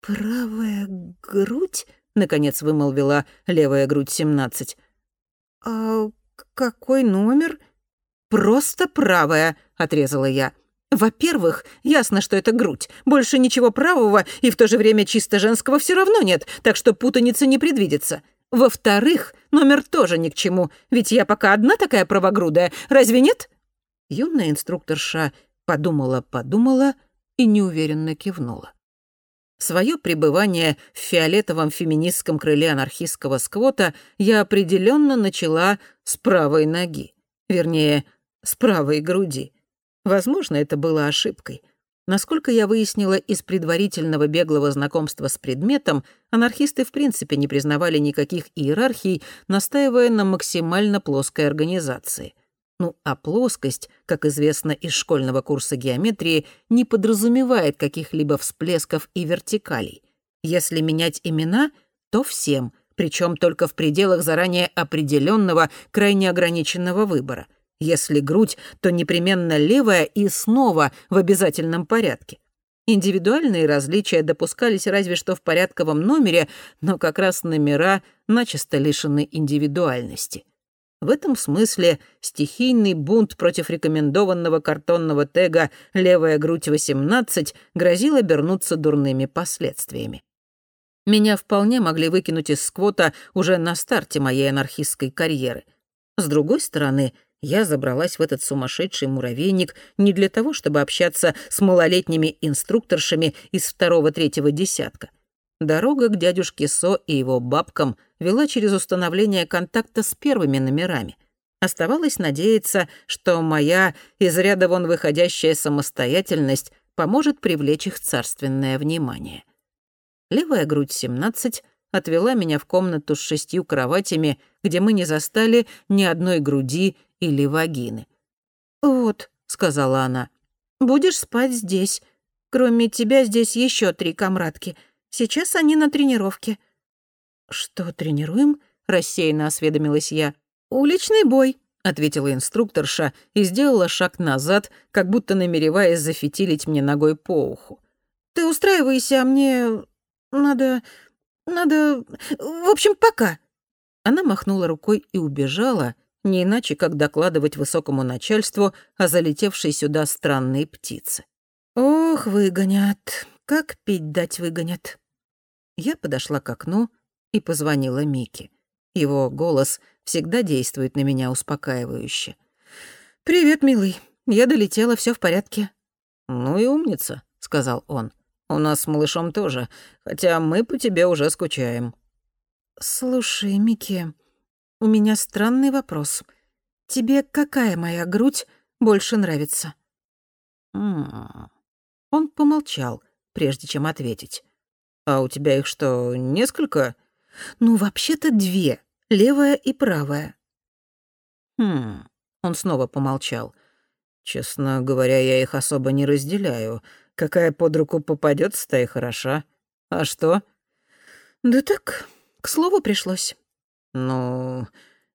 «Правая грудь?» — наконец вымолвила левая грудь семнадцать. «А какой номер?» просто правая», — отрезала я. «Во-первых, ясно, что это грудь. Больше ничего правого и в то же время чисто женского все равно нет, так что путаница не предвидится. Во-вторых, номер тоже ни к чему, ведь я пока одна такая правогрудая, разве нет?» Юная инструкторша подумала-подумала и неуверенно кивнула. Своё пребывание в фиолетовом феминистском крыле анархистского сквота я определенно начала с правой ноги. Вернее, с правой груди. Возможно, это было ошибкой. Насколько я выяснила из предварительного беглого знакомства с предметом, анархисты в принципе не признавали никаких иерархий, настаивая на максимально плоской организации. Ну, а плоскость, как известно из школьного курса геометрии, не подразумевает каких-либо всплесков и вертикалей. Если менять имена, то всем, причем только в пределах заранее определенного, крайне ограниченного выбора. Если грудь, то непременно левая и снова в обязательном порядке. Индивидуальные различия допускались разве что в порядковом номере, но как раз номера начисто лишены индивидуальности. В этом смысле стихийный бунт против рекомендованного картонного тега «Левая грудь 18» грозил обернуться дурными последствиями. Меня вполне могли выкинуть из сквота уже на старте моей анархистской карьеры. С другой стороны, я забралась в этот сумасшедший муравейник не для того, чтобы общаться с малолетними инструкторшами из второго-третьего десятка — Дорога к дядюшке Со и его бабкам вела через установление контакта с первыми номерами. Оставалось надеяться, что моя из ряда вон выходящая самостоятельность поможет привлечь их царственное внимание. Левая грудь 17 отвела меня в комнату с шестью кроватями, где мы не застали ни одной груди или вагины. «Вот», — сказала она, — «будешь спать здесь. Кроме тебя здесь еще три комрадки — Сейчас они на тренировке». «Что тренируем?» — рассеянно осведомилась я. «Уличный бой», — ответила инструкторша и сделала шаг назад, как будто намереваясь зафитилить мне ногой по уху. «Ты устраивайся, а мне... надо... надо... в общем, пока». Она махнула рукой и убежала, не иначе, как докладывать высокому начальству о залетевшей сюда странной птице. «Ох, выгонят. Как пить дать выгонят». Я подошла к окну и позвонила Мике. Его голос всегда действует на меня успокаивающе. «Привет, милый. Я долетела, все в порядке». «Ну и умница», — сказал он. «У нас с малышом тоже, хотя мы по тебе уже скучаем». «Слушай, Микки, у меня странный вопрос. Тебе какая моя грудь больше нравится?» Он помолчал, прежде чем ответить. «А у тебя их что, несколько?» «Ну, вообще-то две, левая и правая». «Хм...» — он снова помолчал. «Честно говоря, я их особо не разделяю. Какая под руку попадётся, та и хороша. А что?» «Да так, к слову пришлось». «Ну,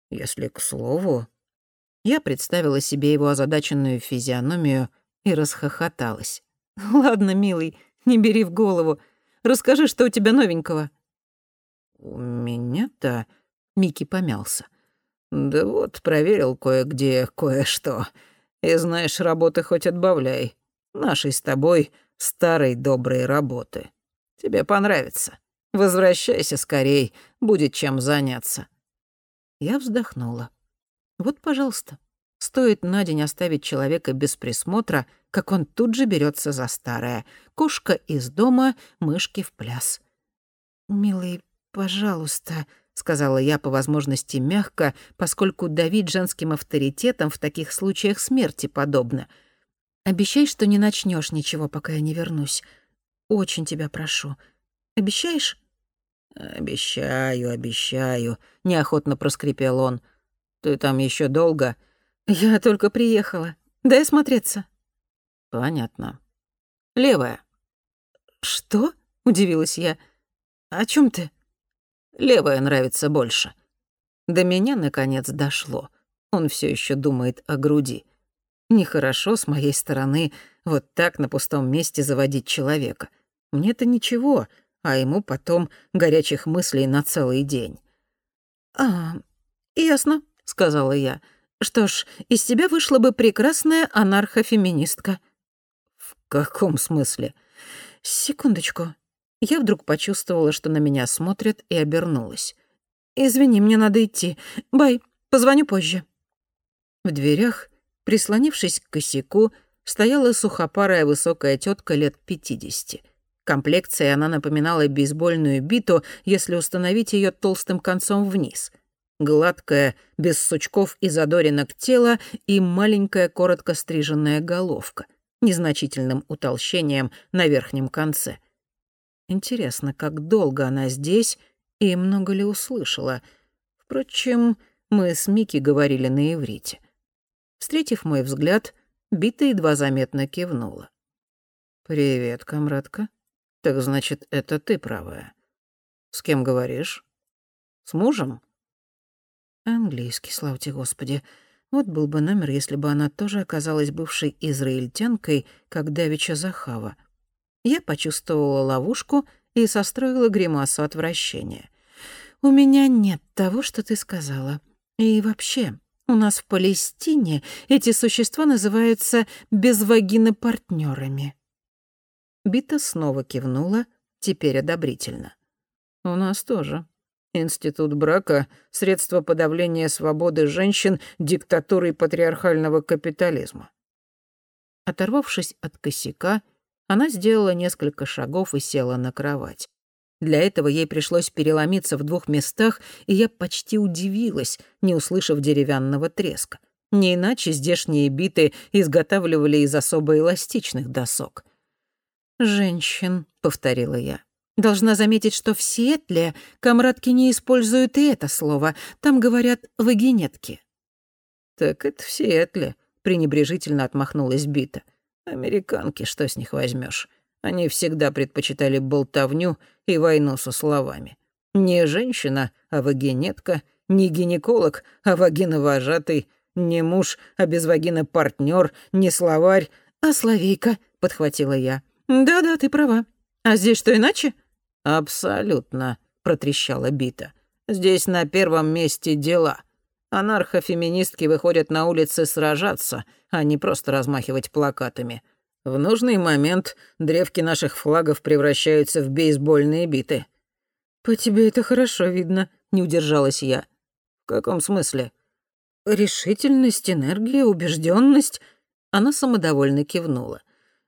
если к слову...» Я представила себе его озадаченную физиономию и расхохоталась. «Ладно, милый, не бери в голову. Расскажи, что у тебя новенького». «У меня-то...» — Микки помялся. «Да вот, проверил кое-где кое-что. И знаешь, работы хоть отбавляй. Нашей с тобой старой доброй работы. Тебе понравится. Возвращайся скорей, будет чем заняться». Я вздохнула. «Вот, пожалуйста, стоит на день оставить человека без присмотра, как он тут же берется за старое. Кошка из дома, мышки в пляс. «Милый, пожалуйста», — сказала я по возможности мягко, поскольку давить женским авторитетом в таких случаях смерти подобно. «Обещай, что не начнешь ничего, пока я не вернусь. Очень тебя прошу. Обещаешь?» «Обещаю, обещаю», — неохотно проскрипел он. «Ты там еще долго?» «Я только приехала. Дай смотреться». «Понятно. Левая». «Что?» — удивилась я. «О чем ты?» «Левая нравится больше». До меня, наконец, дошло. Он все еще думает о груди. Нехорошо с моей стороны вот так на пустом месте заводить человека. Мне-то ничего, а ему потом горячих мыслей на целый день. «А, ясно», — сказала я. Что ж, из тебя вышла бы прекрасная анархофеминистка. В каком смысле? Секундочку. Я вдруг почувствовала, что на меня смотрят, и обернулась. «Извини, мне надо идти. Бай, позвоню позже». В дверях, прислонившись к косяку, стояла сухопарая высокая тетка лет пятидесяти. Комплекцией она напоминала бейсбольную биту, если установить ее толстым концом вниз. Гладкая, без сучков и задоринок тело и маленькая коротко стриженная головка, незначительным утолщением на верхнем конце. Интересно, как долго она здесь и много ли услышала. Впрочем, мы с Микки говорили на иврите. Встретив мой взгляд, Бита едва заметно кивнула. «Привет, комрадка. Так значит, это ты правая. С кем говоришь? С мужем?» Английский, слава тебе, Господи. Вот был бы номер, если бы она тоже оказалась бывшей израильтянкой, как Давича Захава. Я почувствовала ловушку и состроила гримасу отвращения. «У меня нет того, что ты сказала. И вообще, у нас в Палестине эти существа называются безвагинопартнёрами». Бита снова кивнула, теперь одобрительно. «У нас тоже. Институт брака — средство подавления свободы женщин диктатурой патриархального капитализма». Оторвавшись от косяка, она сделала несколько шагов и села на кровать. Для этого ей пришлось переломиться в двух местах, и я почти удивилась, не услышав деревянного треска. Не иначе здешние биты изготавливали из особо эластичных досок. «Женщин», — повторила я. «Должна заметить, что в Сиэтле комрадки не используют и это слово. Там говорят «вагинетки». «Так это в Сиэтле», — пренебрежительно отмахнулась Бита. «Американки, что с них возьмешь? Они всегда предпочитали болтовню и войну со словами. Не женщина, а вагинетка, не гинеколог, а вагиновожатый, не муж, а без вагина партнер, не словарь, а словейка, подхватила я. Да-да, ты права. А здесь что иначе? Абсолютно, протрещала Бита. Здесь на первом месте дела. Анархофеминистки выходят на улицы сражаться, а не просто размахивать плакатами. В нужный момент древки наших флагов превращаются в бейсбольные биты. «По тебе это хорошо видно», — не удержалась я. «В каком смысле?» «Решительность, энергия, убежденность. Она самодовольно кивнула.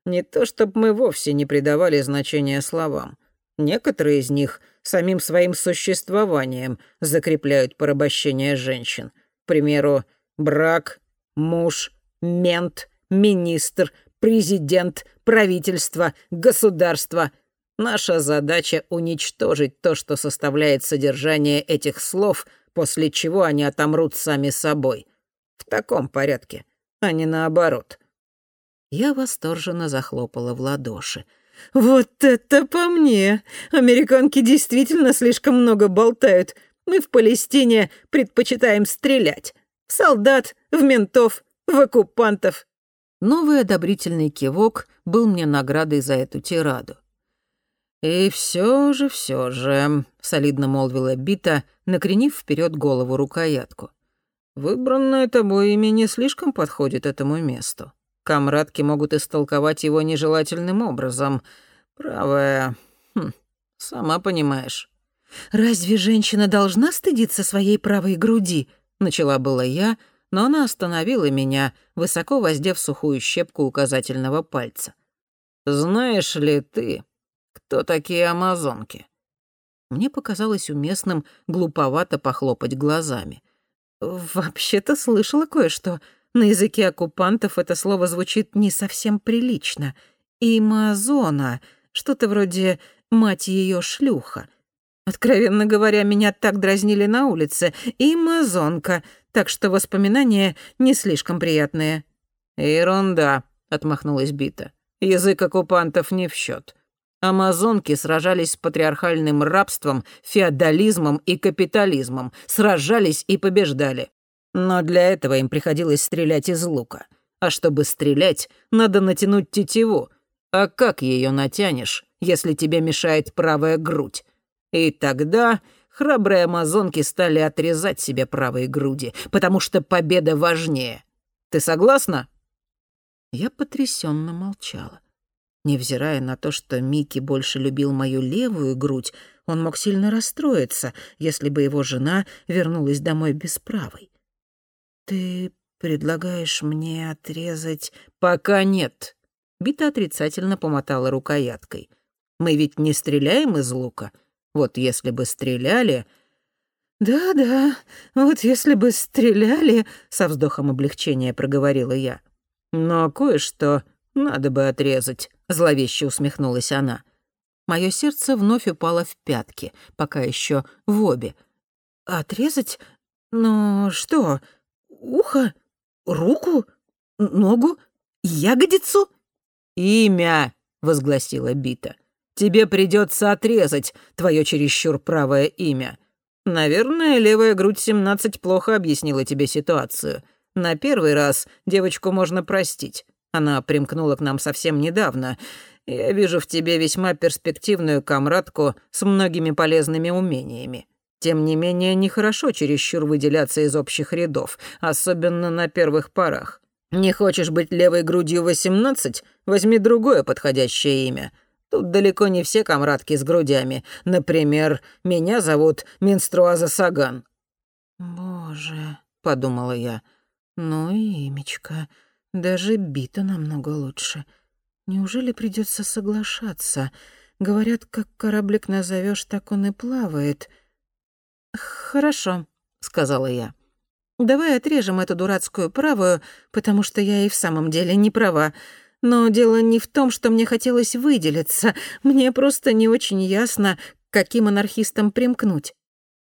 «Не то чтобы мы вовсе не придавали значения словам. Некоторые из них самим своим существованием закрепляют порабощение женщин. К примеру, брак, муж, мент, министр, президент, правительство, государство. Наша задача — уничтожить то, что составляет содержание этих слов, после чего они отомрут сами собой. В таком порядке, а не наоборот. Я восторженно захлопала в ладоши. «Вот это по мне! Американки действительно слишком много болтают. Мы в Палестине предпочитаем стрелять. В солдат, в ментов, в оккупантов. Новый одобрительный кивок был мне наградой за эту тираду. «И все же, все же», — солидно молвила Бита, накренив вперед голову рукоятку. «Выбранное тобой имя не слишком подходит этому месту. Камрадки могут истолковать его нежелательным образом. Правая... Хм, сама понимаешь». «Разве женщина должна стыдиться своей правой груди?» — начала была я, — но она остановила меня, высоко воздев сухую щепку указательного пальца. «Знаешь ли ты, кто такие амазонки?» Мне показалось уместным глуповато похлопать глазами. «Вообще-то слышала кое-что. На языке оккупантов это слово звучит не совсем прилично. Имазона, что-то вроде «мать ее шлюха». Откровенно говоря, меня так дразнили на улице. Имазонка так что воспоминания не слишком приятные». «Ерунда», — отмахнулась Бита. «Язык оккупантов не в счет. Амазонки сражались с патриархальным рабством, феодализмом и капитализмом, сражались и побеждали. Но для этого им приходилось стрелять из лука. А чтобы стрелять, надо натянуть тетиву. А как ее натянешь, если тебе мешает правая грудь? И тогда храбрые амазонки стали отрезать себе правые груди, потому что победа важнее. Ты согласна?» Я потрясенно молчала. Невзирая на то, что Микки больше любил мою левую грудь, он мог сильно расстроиться, если бы его жена вернулась домой без правой. «Ты предлагаешь мне отрезать...» «Пока нет». Бита отрицательно помотала рукояткой. «Мы ведь не стреляем из лука. Вот если бы стреляли...» «Да-да, вот если бы стреляли...» — со вздохом облегчения проговорила я. «Но кое-что надо бы отрезать», — зловеще усмехнулась она. Моё сердце вновь упало в пятки, пока ещё в обе. «Отрезать? Но что? Ухо? Руку? Ногу? Ягодицу?» «Имя!» — возгласила Бита. «Тебе придётся отрезать твоё чересчур правое имя. Наверное, левая грудь 17 плохо объяснила тебе ситуацию. На первый раз девочку можно простить. Она примкнула к нам совсем недавно. Я вижу в тебе весьма перспективную комрадку с многими полезными умениями. Тем не менее, нехорошо чересчур выделяться из общих рядов, особенно на первых порах. Не хочешь быть левой грудью 18? Возьми другое подходящее имя. Тут далеко не все комрадки с грудями. Например, меня зовут Менструаза Саган». «Боже», — подумала я, — «ну и имечко». Даже бита намного лучше. Неужели придется соглашаться? Говорят, как кораблик назовешь, так он и плавает. Хорошо, сказала я. Давай отрежем эту дурацкую правую, потому что я и в самом деле не права. Но дело не в том, что мне хотелось выделиться. Мне просто не очень ясно, каким анархистам примкнуть.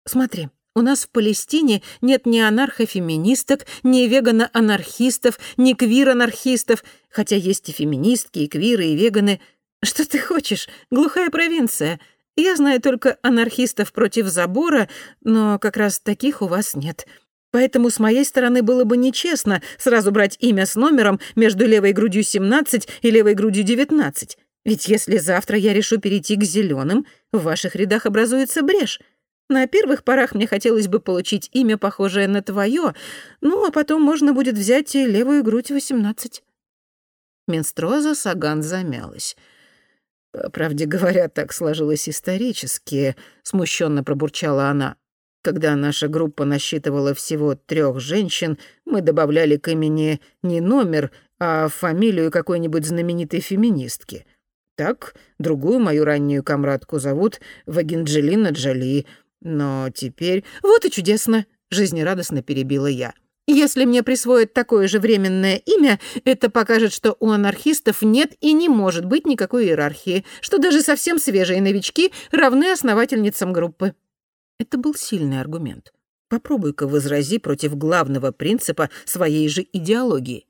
Смотри, у нас в Палестине нет ни анархофеминисток, ни вегано-анархистов, ни квир-анархистов, хотя есть и феминистки, и квиры, и веганы. Что ты хочешь? Глухая провинция. Я знаю только анархистов против забора, но как раз таких у вас нет. Поэтому с моей стороны было бы нечестно сразу брать имя с номером между левой грудью 17 и левой грудью 19. Ведь если завтра я решу перейти к зеленым, в ваших рядах образуется брешь. На первых порах мне хотелось бы получить имя, похожее на твое, ну, а потом можно будет взять и левую грудь восемнадцать». Менстроза Саган замялась. «По правде говоря, так сложилось исторически», — смущенно пробурчала она. «Когда наша группа насчитывала всего трех женщин, мы добавляли к имени не номер, а фамилию какой-нибудь знаменитой феминистки. Так, другую мою раннюю комрадку зовут Вагинджелина Джоли, но теперь... Вот и чудесно, жизнерадостно перебила я. Если мне присвоят такое же временное имя, это покажет, что у анархистов нет и не может быть никакой иерархии, что даже совсем свежие новички равны основательницам группы. Это был сильный аргумент. Попробуй-ка возрази против главного принципа своей же идеологии.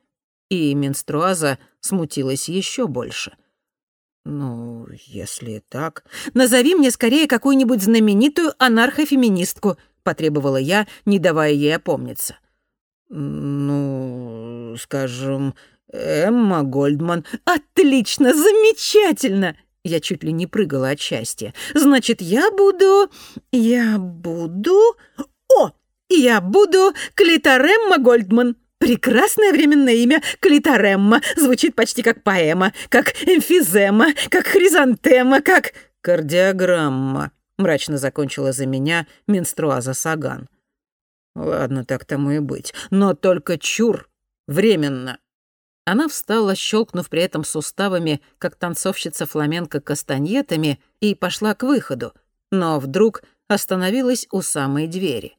И менструаза смутилась еще больше — «Ну, если так...» «Назови мне скорее какую-нибудь знаменитую анархофеминистку», — потребовала я, не давая ей опомниться. «Ну, скажем, Эмма Гольдман». «Отлично, замечательно!» Я чуть ли не прыгала от счастья. «Значит, я буду... я буду... О, я буду Клиторемма Гольдман!» Прекрасное временное имя Клиторемма. Звучит почти как поэма, как эмфизема, как хризантема, как... Кардиограмма. Мрачно закончила за меня менструаза Саган. Ладно, так тому и быть. Но только чур. Временно. Она встала, щелкнув при этом суставами, как танцовщица фламенко кастаньетами, и пошла к выходу. Но вдруг остановилась у самой двери.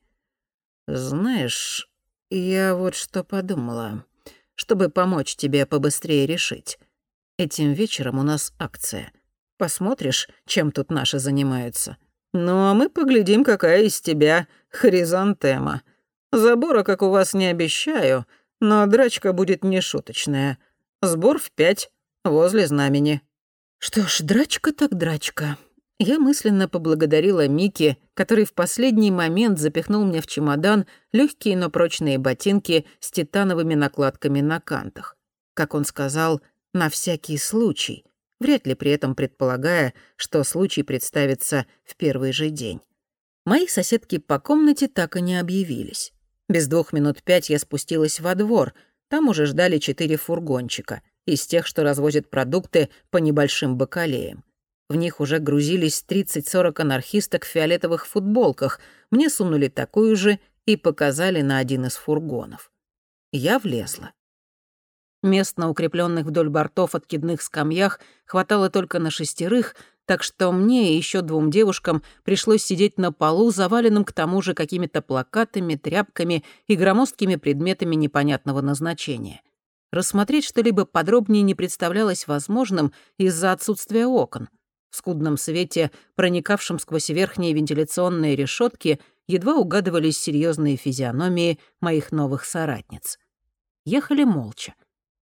«Знаешь, «Я вот что подумала. Чтобы помочь тебе побыстрее решить. Этим вечером у нас акция. Посмотришь, чем тут наши занимаются. Ну, а мы поглядим, какая из тебя хризантема. Забора, как у вас, не обещаю, но драчка будет нешуточная. Сбор в пять, возле знамени». «Что ж, драчка так драчка. Я мысленно поблагодарила Мики, который в последний момент запихнул мне в чемодан легкие, но прочные ботинки с титановыми накладками на кантах. Как он сказал, на всякий случай, вряд ли при этом предполагая, что случай представится в первый же день. Мои соседки по комнате так и не объявились. Без двух минут пять я спустилась во двор. Там уже ждали четыре фургончика из тех, что развозят продукты по небольшим бакалеям. В них уже грузились 30-40 анархисток в фиолетовых футболках. Мне сунули такую же и показали на один из фургонов. Я влезла. Мест на укрепленных вдоль бортов откидных скамьях хватало только на шестерых, так что мне и еще двум девушкам пришлось сидеть на полу, заваленным к тому же какими-то плакатами, тряпками и громоздкими предметами непонятного назначения. Рассмотреть что-либо подробнее не представлялось возможным из-за отсутствия окон. В скудном свете, проникавшем сквозь верхние вентиляционные решетки, едва угадывались серьезные физиономии моих новых соратниц. Ехали молча.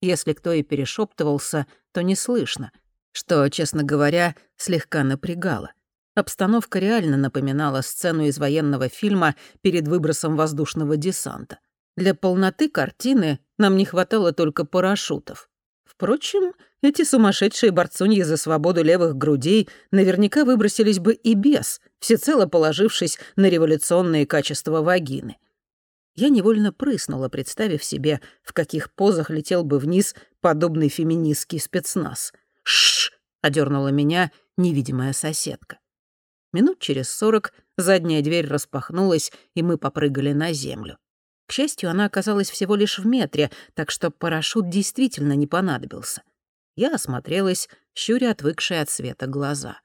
Если кто и перешептывался, то не слышно — что, честно говоря, слегка напрягало. Обстановка реально напоминала сцену из военного фильма перед выбросом воздушного десанта. Для полноты картины нам не хватало только парашютов. Впрочем, эти сумасшедшие борцуньи за свободу левых грудей наверняка выбросились бы и без, всецело положившись на революционные качества вагины. Я невольно прыснула, представив себе, в каких позах летел бы вниз подобный феминистский спецназ — Шш! одернула меня невидимая соседка. Минут через сорок задняя дверь распахнулась, и мы попрыгали на землю. К счастью, она оказалась всего лишь в метре, так что парашют действительно не понадобился. Я осмотрелась, щуря отвыкшие от света глаза.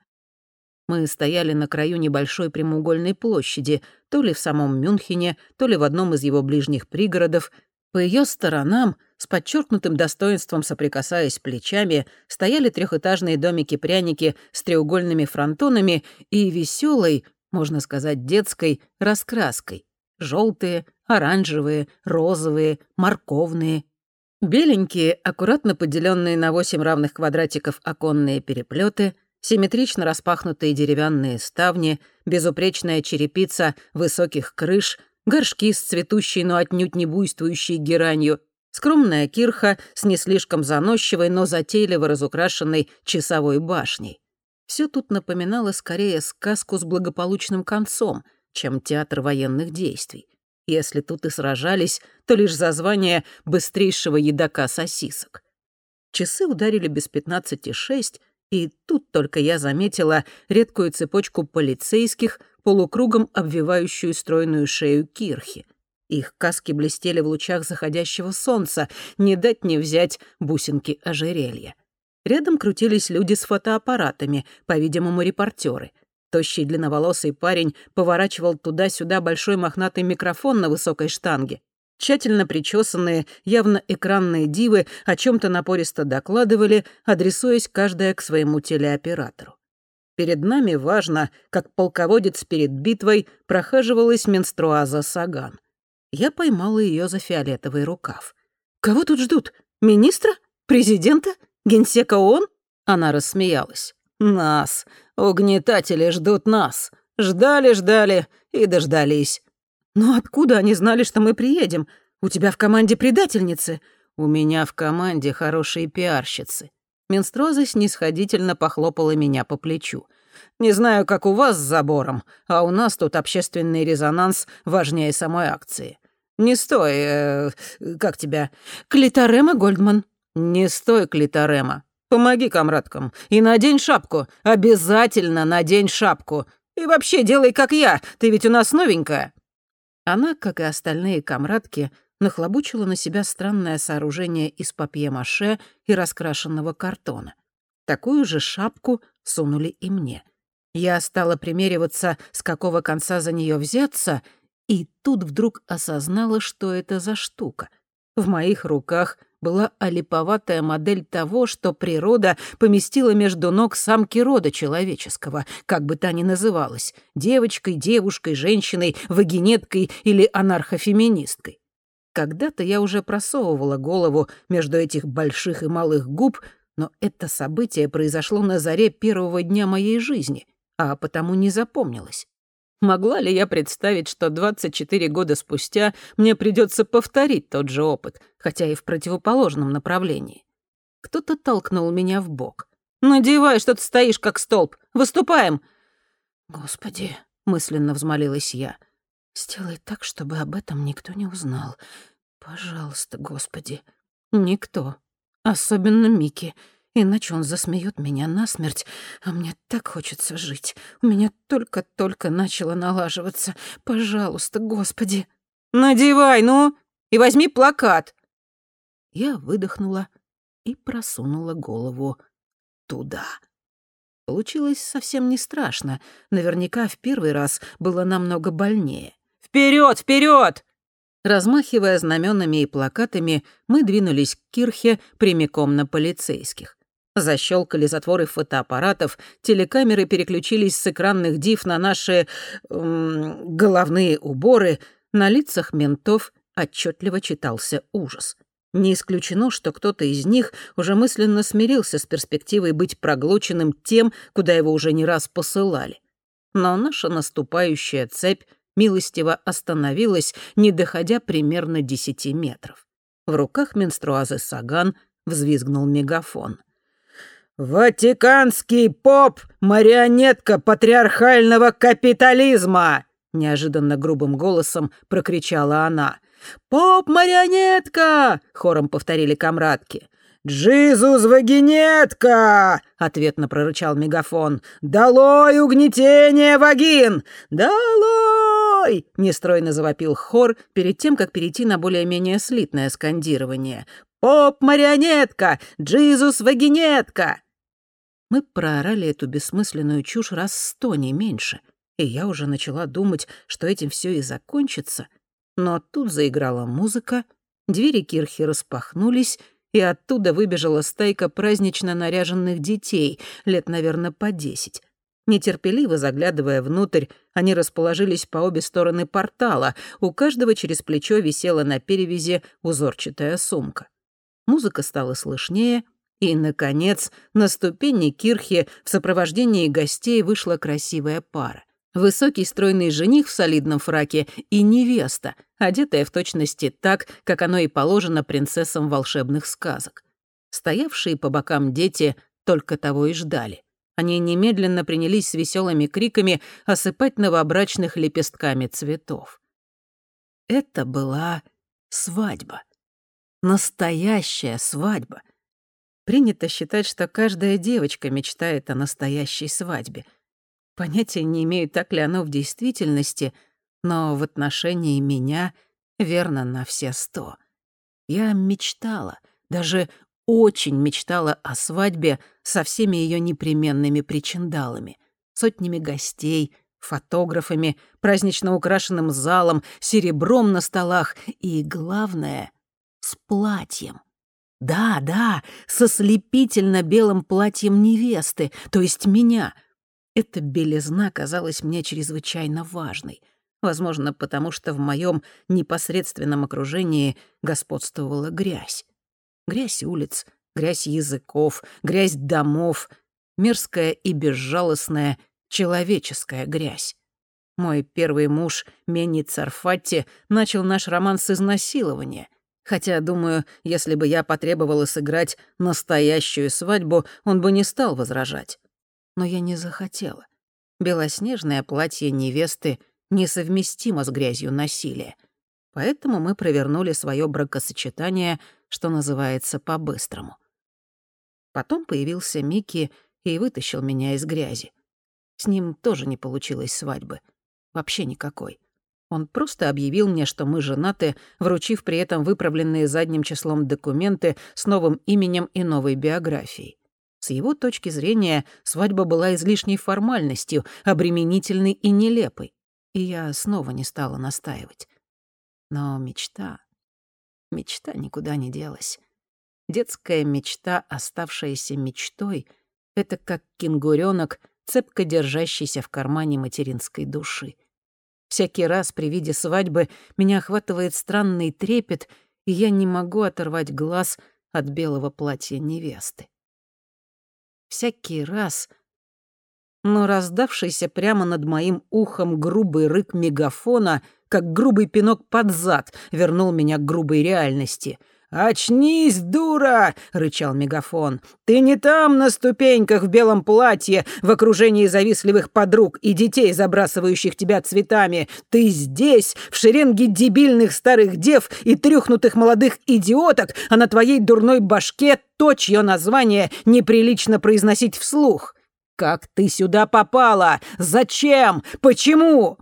Мы стояли на краю небольшой прямоугольной площади, то ли в самом Мюнхене, то ли в одном из его ближних пригородов. По ее сторонам с подчеркнутым достоинством соприкасаясь плечами, стояли трехэтажные домики-пряники с треугольными фронтонами и веселой, можно сказать, детской раскраской. Желтые, оранжевые, розовые, морковные. Беленькие, аккуратно поделенные на восемь равных квадратиков оконные переплеты, симметрично распахнутые деревянные ставни, безупречная черепица высоких крыш, горшки с цветущей, но отнюдь не буйствующей геранью, скромная кирха с не слишком заносчивой, но затейливо разукрашенной часовой башней. Все тут напоминало скорее сказку с благополучным концом, чем театр военных действий. Если тут и сражались, то лишь за звание быстрейшего едока сосисок. Часы ударили без пятнадцати шесть, и тут только я заметила редкую цепочку полицейских, полукругом обвивающую стройную шею кирхи — их каски блестели в лучах заходящего солнца, не дать не взять бусинки ожерелья. Рядом крутились люди с фотоаппаратами, по-видимому, репортеры. Тощий длинноволосый парень поворачивал туда-сюда большой мохнатый микрофон на высокой штанге. Тщательно причесанные, явно экранные дивы о чем то напористо докладывали, адресуясь каждая к своему телеоператору. Перед нами важно, как полководец перед битвой, прохаживалась менструаза Саган я поймала ее за фиолетовый рукав. «Кого тут ждут? Министра? Президента? Генсека ООН?» Она рассмеялась. «Нас. Угнетатели ждут нас. Ждали-ждали и дождались». «Но откуда они знали, что мы приедем? У тебя в команде предательницы?» «У меня в команде хорошие пиарщицы». Менстроза снисходительно похлопала меня по плечу. Не знаю, как у вас с забором, а у нас тут общественный резонанс важнее самой акции. Не стой, э, как тебя? Клиторема Гольдман. Не стой, Клиторема. Помоги комрадкам и надень шапку. Обязательно надень шапку. И вообще делай, как я. Ты ведь у нас новенькая. Она, как и остальные комрадки, нахлобучила на себя странное сооружение из папье-маше и раскрашенного картона. Такую же шапку сунули и мне. Я стала примериваться, с какого конца за нее взяться, и тут вдруг осознала, что это за штука. В моих руках была олиповатая модель того, что природа поместила между ног самки рода человеческого, как бы та ни называлась — девочкой, девушкой, женщиной, вагинеткой или анархофеминисткой. Когда-то я уже просовывала голову между этих больших и малых губ, но это событие произошло на заре первого дня моей жизни — а потому не запомнилось. Могла ли я представить, что 24 года спустя мне придется повторить тот же опыт, хотя и в противоположном направлении? Кто-то толкнул меня в бок. «Надевай, что ты стоишь как столб! Выступаем!» Господи, мысленно взмолилась я. «Сделай так, чтобы об этом никто не узнал. Пожалуйста, Господи». «Никто. Особенно Микки. Иначе он засмеет меня насмерть, а мне так хочется жить. У меня только-только начало налаживаться. Пожалуйста, Господи». «Надевай, ну, и возьми плакат». Я выдохнула и просунула голову туда. Получилось совсем не страшно. Наверняка в первый раз было намного больнее. Вперед, вперед! Размахивая знаменами и плакатами, мы двинулись к кирхе прямиком на полицейских. Защелкали затворы фотоаппаратов, телекамеры переключились с экранных див на наши эм, головные уборы. На лицах ментов отчетливо читался ужас. Не исключено, что кто-то из них уже мысленно смирился с перспективой быть проглоченным тем, куда его уже не раз посылали. Но наша наступающая цепь милостиво остановилась, не доходя примерно десяти метров. В руках менструазы Саган взвизгнул мегафон. «Ватиканский поп — марионетка патриархального капитализма!» Неожиданно грубым голосом прокричала она. «Поп-марионетка!» — хором повторили комрадки. «Джизус вагинетка!» — ответно прорычал мегафон. «Долой угнетение вагин! Долой!» — нестройно завопил хор перед тем, как перейти на более-менее слитное скандирование. «Поп-марионетка! Джизус вагинетка!» Мы проорали эту бессмысленную чушь раз сто, не меньше, и я уже начала думать, что этим все и закончится — но тут заиграла музыка, двери кирхи распахнулись, и оттуда выбежала стайка празднично наряженных детей, лет, наверное, по десять. Нетерпеливо заглядывая внутрь, они расположились по обе стороны портала, у каждого через плечо висела на перевязи узорчатая сумка. Музыка стала слышнее, и, наконец, на ступени кирхи в сопровождении гостей вышла красивая пара. Высокий стройный жених в солидном фраке и невеста, одетая в точности так, как оно и положено принцессам волшебных сказок. Стоявшие по бокам дети только того и ждали. Они немедленно принялись с веселыми криками осыпать новобрачных лепестками цветов. Это была свадьба. Настоящая свадьба. Принято считать, что каждая девочка мечтает о настоящей свадьбе — Понятия не имею, так ли оно в действительности, но в отношении меня верно на все сто. Я мечтала, даже очень мечтала о свадьбе со всеми ее непременными причиндалами, сотнями гостей, фотографами, празднично украшенным залом, серебром на столах и, главное, с платьем. Да, да, со слепительно белым платьем невесты, то есть меня — эта белизна казалась мне чрезвычайно важной. Возможно, потому что в моем непосредственном окружении господствовала грязь. Грязь улиц, грязь языков, грязь домов, мерзкая и безжалостная человеческая грязь. Мой первый муж, Менни Царфатти, начал наш роман с изнасилования. Хотя, думаю, если бы я потребовала сыграть настоящую свадьбу, он бы не стал возражать но я не захотела. Белоснежное платье невесты несовместимо с грязью насилия. Поэтому мы провернули свое бракосочетание, что называется, по-быстрому. Потом появился Микки и вытащил меня из грязи. С ним тоже не получилось свадьбы. Вообще никакой. Он просто объявил мне, что мы женаты, вручив при этом выправленные задним числом документы с новым именем и новой биографией. С его точки зрения, свадьба была излишней формальностью, обременительной и нелепой. И я снова не стала настаивать. Но мечта... Мечта никуда не делась. Детская мечта, оставшаяся мечтой, это как кенгуренок, цепко держащийся в кармане материнской души. Всякий раз при виде свадьбы меня охватывает странный трепет, и я не могу оторвать глаз от белого платья невесты всякий раз. Но раздавшийся прямо над моим ухом грубый рык мегафона, как грубый пинок под зад, вернул меня к грубой реальности. «Очнись, дура!» — рычал мегафон. «Ты не там на ступеньках в белом платье, в окружении завистливых подруг и детей, забрасывающих тебя цветами. Ты здесь, в шеренге дебильных старых дев и трюхнутых молодых идиоток, а на твоей дурной башке то, чье название неприлично произносить вслух. Как ты сюда попала? Зачем? Почему?»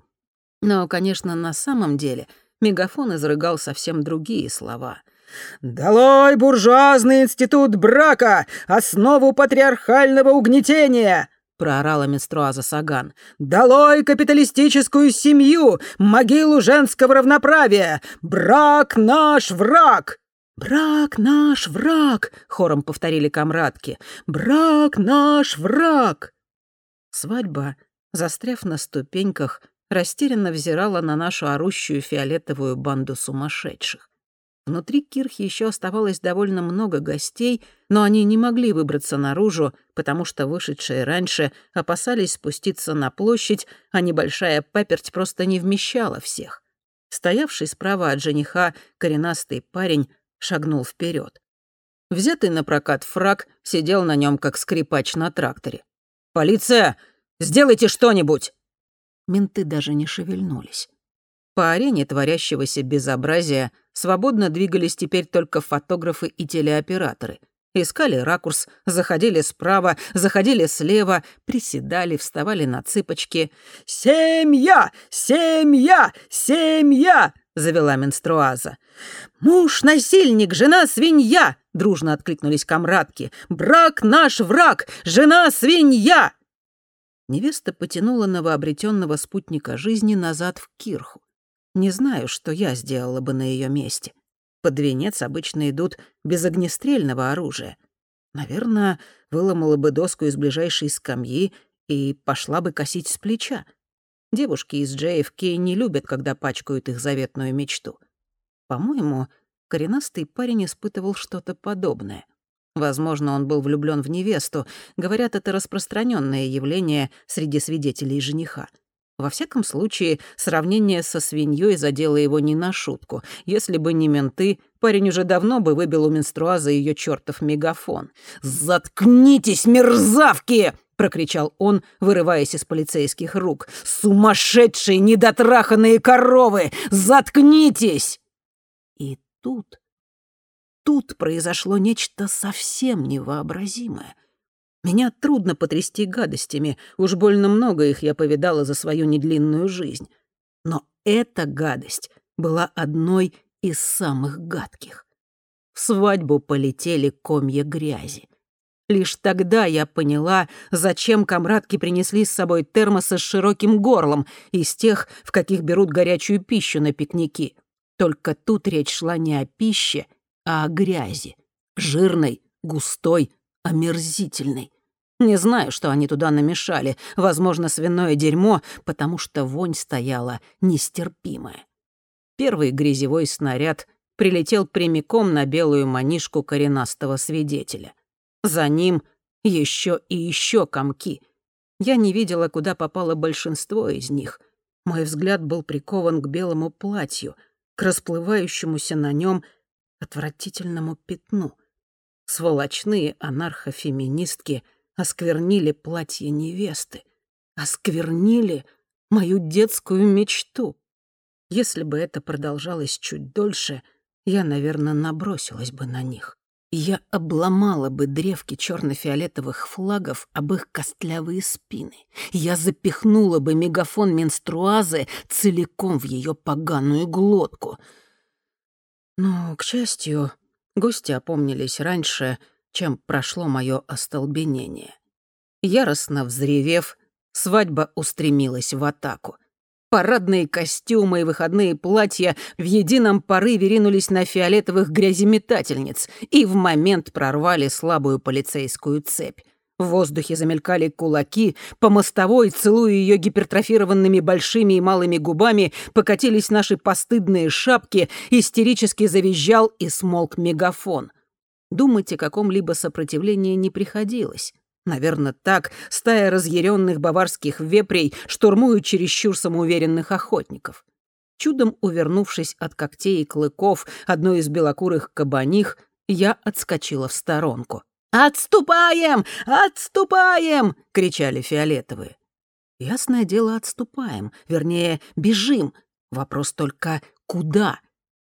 Но, конечно, на самом деле мегафон изрыгал совсем другие слова — «Долой буржуазный институт брака, основу патриархального угнетения!» — проорала менструаза Саган. «Долой капиталистическую семью, могилу женского равноправия! Брак наш враг!» «Брак наш враг!» — хором повторили комрадки. «Брак наш враг!» Свадьба, застряв на ступеньках, растерянно взирала на нашу орущую фиолетовую банду сумасшедших. Внутри кирхи еще оставалось довольно много гостей, но они не могли выбраться наружу, потому что вышедшие раньше опасались спуститься на площадь, а небольшая паперть просто не вмещала всех. Стоявший справа от жениха коренастый парень шагнул вперед. Взятый на прокат фраг сидел на нем как скрипач на тракторе. «Полиция! Сделайте что-нибудь!» Менты даже не шевельнулись. По арене творящегося безобразия свободно двигались теперь только фотографы и телеоператоры. Искали ракурс, заходили справа, заходили слева, приседали, вставали на цыпочки. «Семья! Семья! Семья!» — завела менструаза. «Муж-насильник, жена-свинья!» — дружно откликнулись комрадки. «Брак наш враг! Жена-свинья!» Невеста потянула новообретенного спутника жизни назад в кирху. Не знаю, что я сделала бы на ее месте. Под венец обычно идут без огнестрельного оружия. Наверное, выломала бы доску из ближайшей скамьи и пошла бы косить с плеча. Девушки из JFK не любят, когда пачкают их заветную мечту. По-моему, коренастый парень испытывал что-то подобное. Возможно, он был влюблён в невесту. Говорят, это распространённое явление среди свидетелей жениха. Во всяком случае, сравнение со свиньей задело его не на шутку. Если бы не менты, парень уже давно бы выбил у менструаза ее чертов мегафон. «Заткнитесь, мерзавки!» — прокричал он, вырываясь из полицейских рук. «Сумасшедшие недотраханные коровы! Заткнитесь!» И тут... Тут произошло нечто совсем невообразимое — меня трудно потрясти гадостями, уж больно много их я повидала за свою недлинную жизнь. Но эта гадость была одной из самых гадких. В свадьбу полетели комья грязи. Лишь тогда я поняла, зачем комрадки принесли с собой термосы с широким горлом, из тех, в каких берут горячую пищу на пикники. Только тут речь шла не о пище, а о грязи. Жирной, густой, омерзительной. Не знаю, что они туда намешали. Возможно, свиное дерьмо, потому что вонь стояла нестерпимая. Первый грязевой снаряд прилетел прямиком на белую манишку коренастого свидетеля. За ним еще и еще комки. Я не видела, куда попало большинство из них. Мой взгляд был прикован к белому платью, к расплывающемуся на нем отвратительному пятну. Сволочные анархофеминистки — осквернили платье невесты, осквернили мою детскую мечту. Если бы это продолжалось чуть дольше, я, наверное, набросилась бы на них. Я обломала бы древки черно-фиолетовых флагов об их костлявые спины. Я запихнула бы мегафон менструазы целиком в ее поганую глотку. Но, к счастью, гости опомнились раньше — чем прошло мое остолбенение. Яростно взревев, свадьба устремилась в атаку. Парадные костюмы и выходные платья в едином порыве ринулись на фиолетовых гряземетательниц и в момент прорвали слабую полицейскую цепь. В воздухе замелькали кулаки, по мостовой, целуя ее гипертрофированными большими и малыми губами, покатились наши постыдные шапки, истерически завизжал и смолк мегафон. Думать о каком-либо сопротивлении не приходилось. Наверное, так стая разъяренных баварских вепрей штурмуют чересчур самоуверенных охотников. Чудом увернувшись от когтей и клыков одной из белокурых кабаних, я отскочила в сторонку. «Отступаем! Отступаем!» — кричали фиолетовые. Ясное дело, отступаем, вернее, бежим. Вопрос только куда?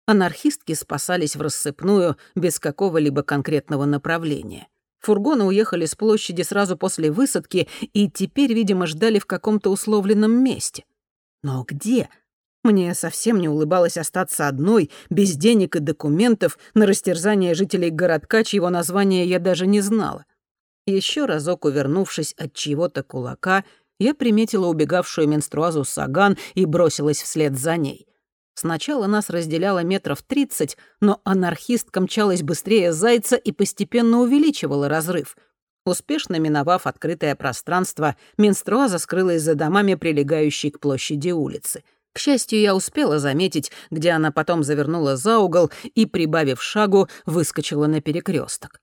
Анархистки спасались в рассыпную, без какого-либо конкретного направления. Фургоны уехали с площади сразу после высадки и теперь, видимо, ждали в каком-то условленном месте. Но где? Мне совсем не улыбалось остаться одной, без денег и документов, на растерзание жителей городка, чьего названия я даже не знала. Еще разок увернувшись от чьего-то кулака, я приметила убегавшую менструазу Саган и бросилась вслед за ней. Сначала нас разделяло метров тридцать, но анархистка мчалась быстрее зайца и постепенно увеличивала разрыв. Успешно миновав открытое пространство, менструаза скрылась за домами, прилегающей к площади улицы — к счастью, я успела заметить, где она потом завернула за угол и, прибавив шагу, выскочила на перекресток.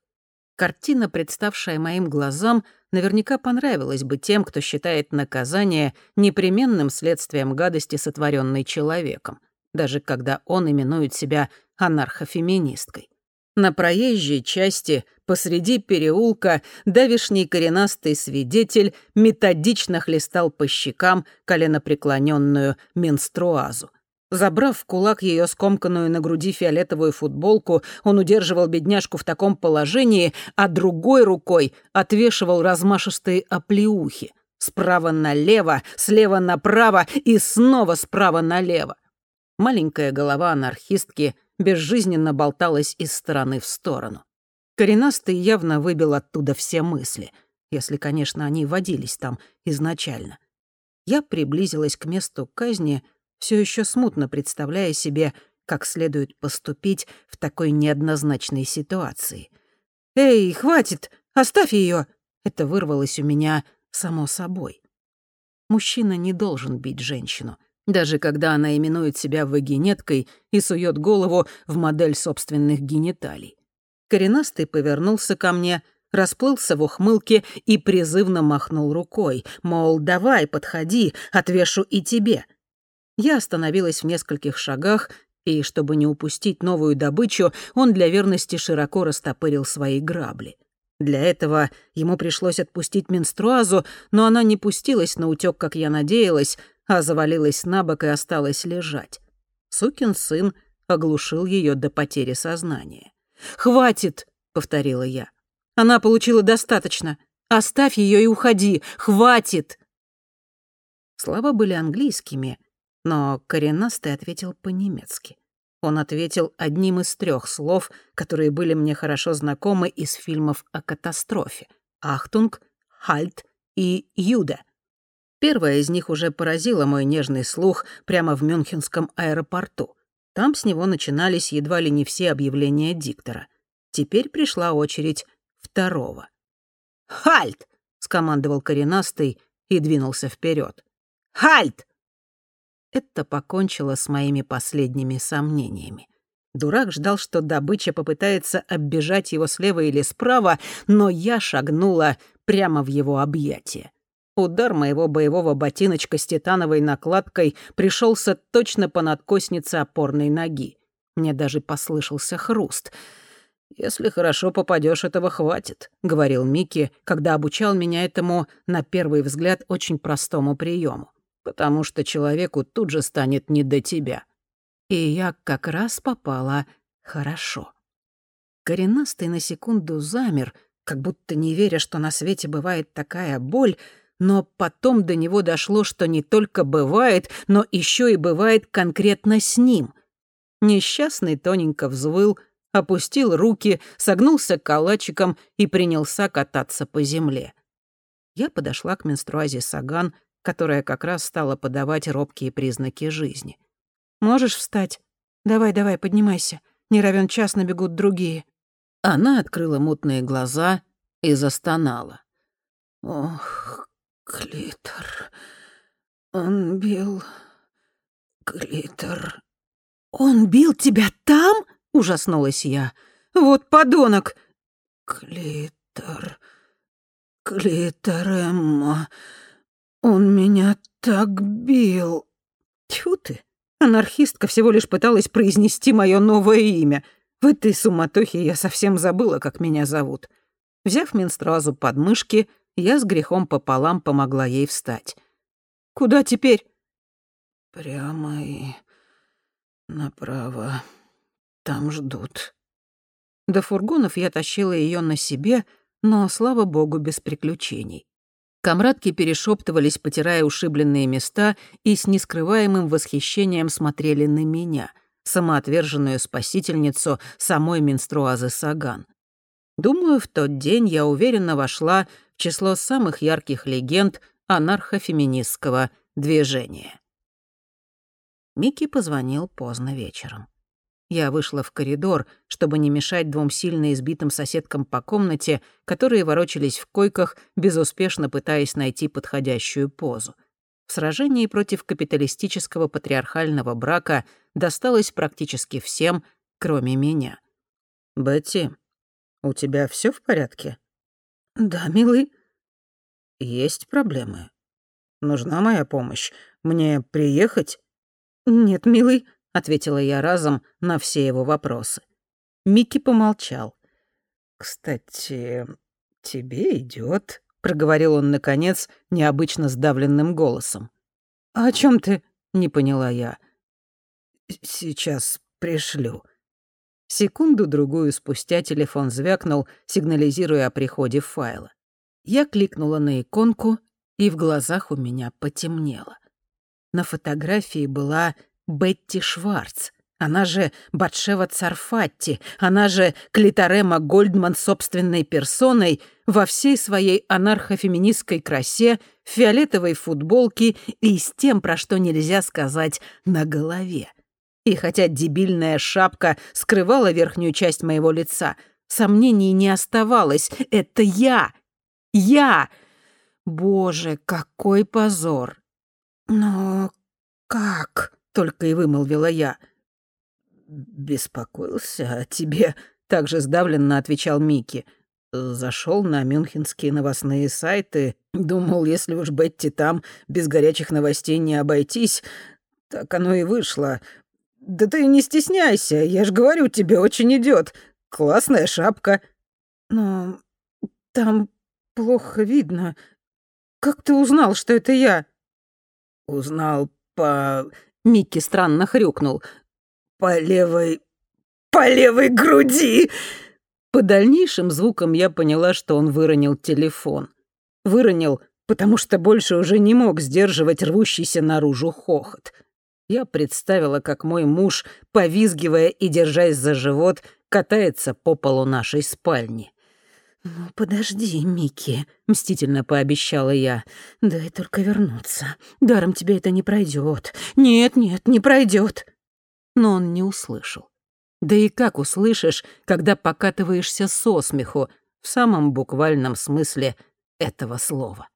Картина, представшая моим глазам, наверняка понравилась бы тем, кто считает наказание непременным следствием гадости, сотворенной человеком, даже когда он именует себя анархофеминисткой. На проезжей части, посреди переулка, давишний коренастый свидетель методично хлестал по щекам коленопреклоненную менструазу. Забрав в кулак ее скомканную на груди фиолетовую футболку, он удерживал бедняжку в таком положении, а другой рукой отвешивал размашистые оплеухи. Справа налево, слева направо и снова справа налево. Маленькая голова анархистки безжизненно болталась из стороны в сторону. Коренастый явно выбил оттуда все мысли, если, конечно, они водились там изначально. Я приблизилась к месту казни, все еще смутно представляя себе, как следует поступить в такой неоднозначной ситуации. «Эй, хватит! Оставь ее! Это вырвалось у меня само собой. Мужчина не должен бить женщину даже когда она именует себя вагинеткой и сует голову в модель собственных гениталий. Коренастый повернулся ко мне, расплылся в ухмылке и призывно махнул рукой, мол, давай, подходи, отвешу и тебе. Я остановилась в нескольких шагах, и, чтобы не упустить новую добычу, он для верности широко растопырил свои грабли. Для этого ему пришлось отпустить менструазу, но она не пустилась на утёк, как я надеялась, а завалилась на бок и осталась лежать. Сукин сын оглушил ее до потери сознания. «Хватит!» — повторила я. «Она получила достаточно. Оставь ее и уходи. Хватит!» Слова были английскими, но коренастый ответил по-немецки. Он ответил одним из трех слов, которые были мне хорошо знакомы из фильмов о катастрофе. «Achtung», «Halt» и «Jude». Первая из них уже поразила мой нежный слух прямо в Мюнхенском аэропорту. Там с него начинались едва ли не все объявления диктора. Теперь пришла очередь второго. «Halt!» — скомандовал коренастый и двинулся вперед. «Halt!» Это покончило с моими последними сомнениями. Дурак ждал, что добыча попытается оббежать его слева или справа, но я шагнула прямо в его объятия. Удар моего боевого ботиночка с титановой накладкой пришелся точно по надкоснице опорной ноги. Мне даже послышался хруст. «Если хорошо попадешь, этого хватит», — говорил Микки, когда обучал меня этому, на первый взгляд, очень простому приему. «Потому что человеку тут же станет не до тебя». И я как раз попала хорошо. Коренастый на секунду замер, как будто не веря, что на свете бывает такая боль, но потом до него дошло, что не только бывает, но еще и бывает конкретно с ним. Несчастный тоненько взвыл, опустил руки, согнулся калачиком и принялся кататься по земле. Я подошла к менструазе Саган, которая как раз стала подавать робкие признаки жизни. «Можешь встать? Давай, давай, поднимайся. Не равен час набегут другие». Она открыла мутные глаза и застонала. «Ох, Клитор. Он бил... Клитор. «Он бил тебя там?» — ужаснулась я. «Вот подонок!» «Клитор... Клитор, Эмма. Он меня так бил!» «Тьфу ты! Анархистка всего лишь пыталась произнести мое новое имя. В этой суматохе я совсем забыла, как меня зовут. Взяв менструазу под мышки, я с грехом пополам помогла ей встать. «Куда теперь?» «Прямо и направо. Там ждут». До фургонов я тащила ее на себе, но, слава богу, без приключений. Комрадки перешептывались, потирая ушибленные места, и с нескрываемым восхищением смотрели на меня, самоотверженную спасительницу самой менструазы Саган. Думаю, в тот день я уверенно вошла в число самых ярких легенд анархофеминистского движения. Микки позвонил поздно вечером. Я вышла в коридор, чтобы не мешать двум сильно избитым соседкам по комнате, которые ворочались в койках, безуспешно пытаясь найти подходящую позу. В сражении против капиталистического патриархального брака досталось практически всем, кроме меня. «Бетти, у тебя все в порядке?» «Да, милый». «Есть проблемы? Нужна моя помощь? Мне приехать?» «Нет, милый», ответила я разом на все его вопросы. Микки помолчал. Кстати, тебе идет, проговорил он наконец необычно сдавленным голосом. «А о чем ты? не поняла я. Сейчас пришлю. Секунду-другую спустя телефон звякнул, сигнализируя о приходе файла. Я кликнула на иконку, и в глазах у меня потемнело. На фотографии была Бетти Шварц. Она же Батшева Царфатти, она же Клиторема Гольдман собственной персоной во всей своей анархофеминистской красе, фиолетовой футболке и с тем, про что нельзя сказать, на голове. И хотя дебильная шапка скрывала верхнюю часть моего лица, сомнений не оставалось. Это я! Я! Боже, какой позор! Но как? только и вымолвила я. «Беспокоился о тебе», — также сдавленно отвечал Микки. Зашел на мюнхенские новостные сайты. Думал, если уж Бетти там, без горячих новостей не обойтись. Так оно и вышло. Да ты не стесняйся, я ж говорю, тебе очень идет. Классная шапка. Но там плохо видно. Как ты узнал, что это я? Узнал по... Микки странно хрюкнул. «По левой... по левой груди!» По дальнейшим звукам я поняла, что он выронил телефон. Выронил, потому что больше уже не мог сдерживать рвущийся наружу хохот. Я представила, как мой муж, повизгивая и держась за живот, катается по полу нашей спальни. «Ну, подожди, Микки», — мстительно пообещала я. «Дай только вернуться. Даром тебе это не пройдет. Нет, нет, не пройдет. Но он не услышал. Да и как услышишь, когда покатываешься со смеху, в самом буквальном смысле этого слова.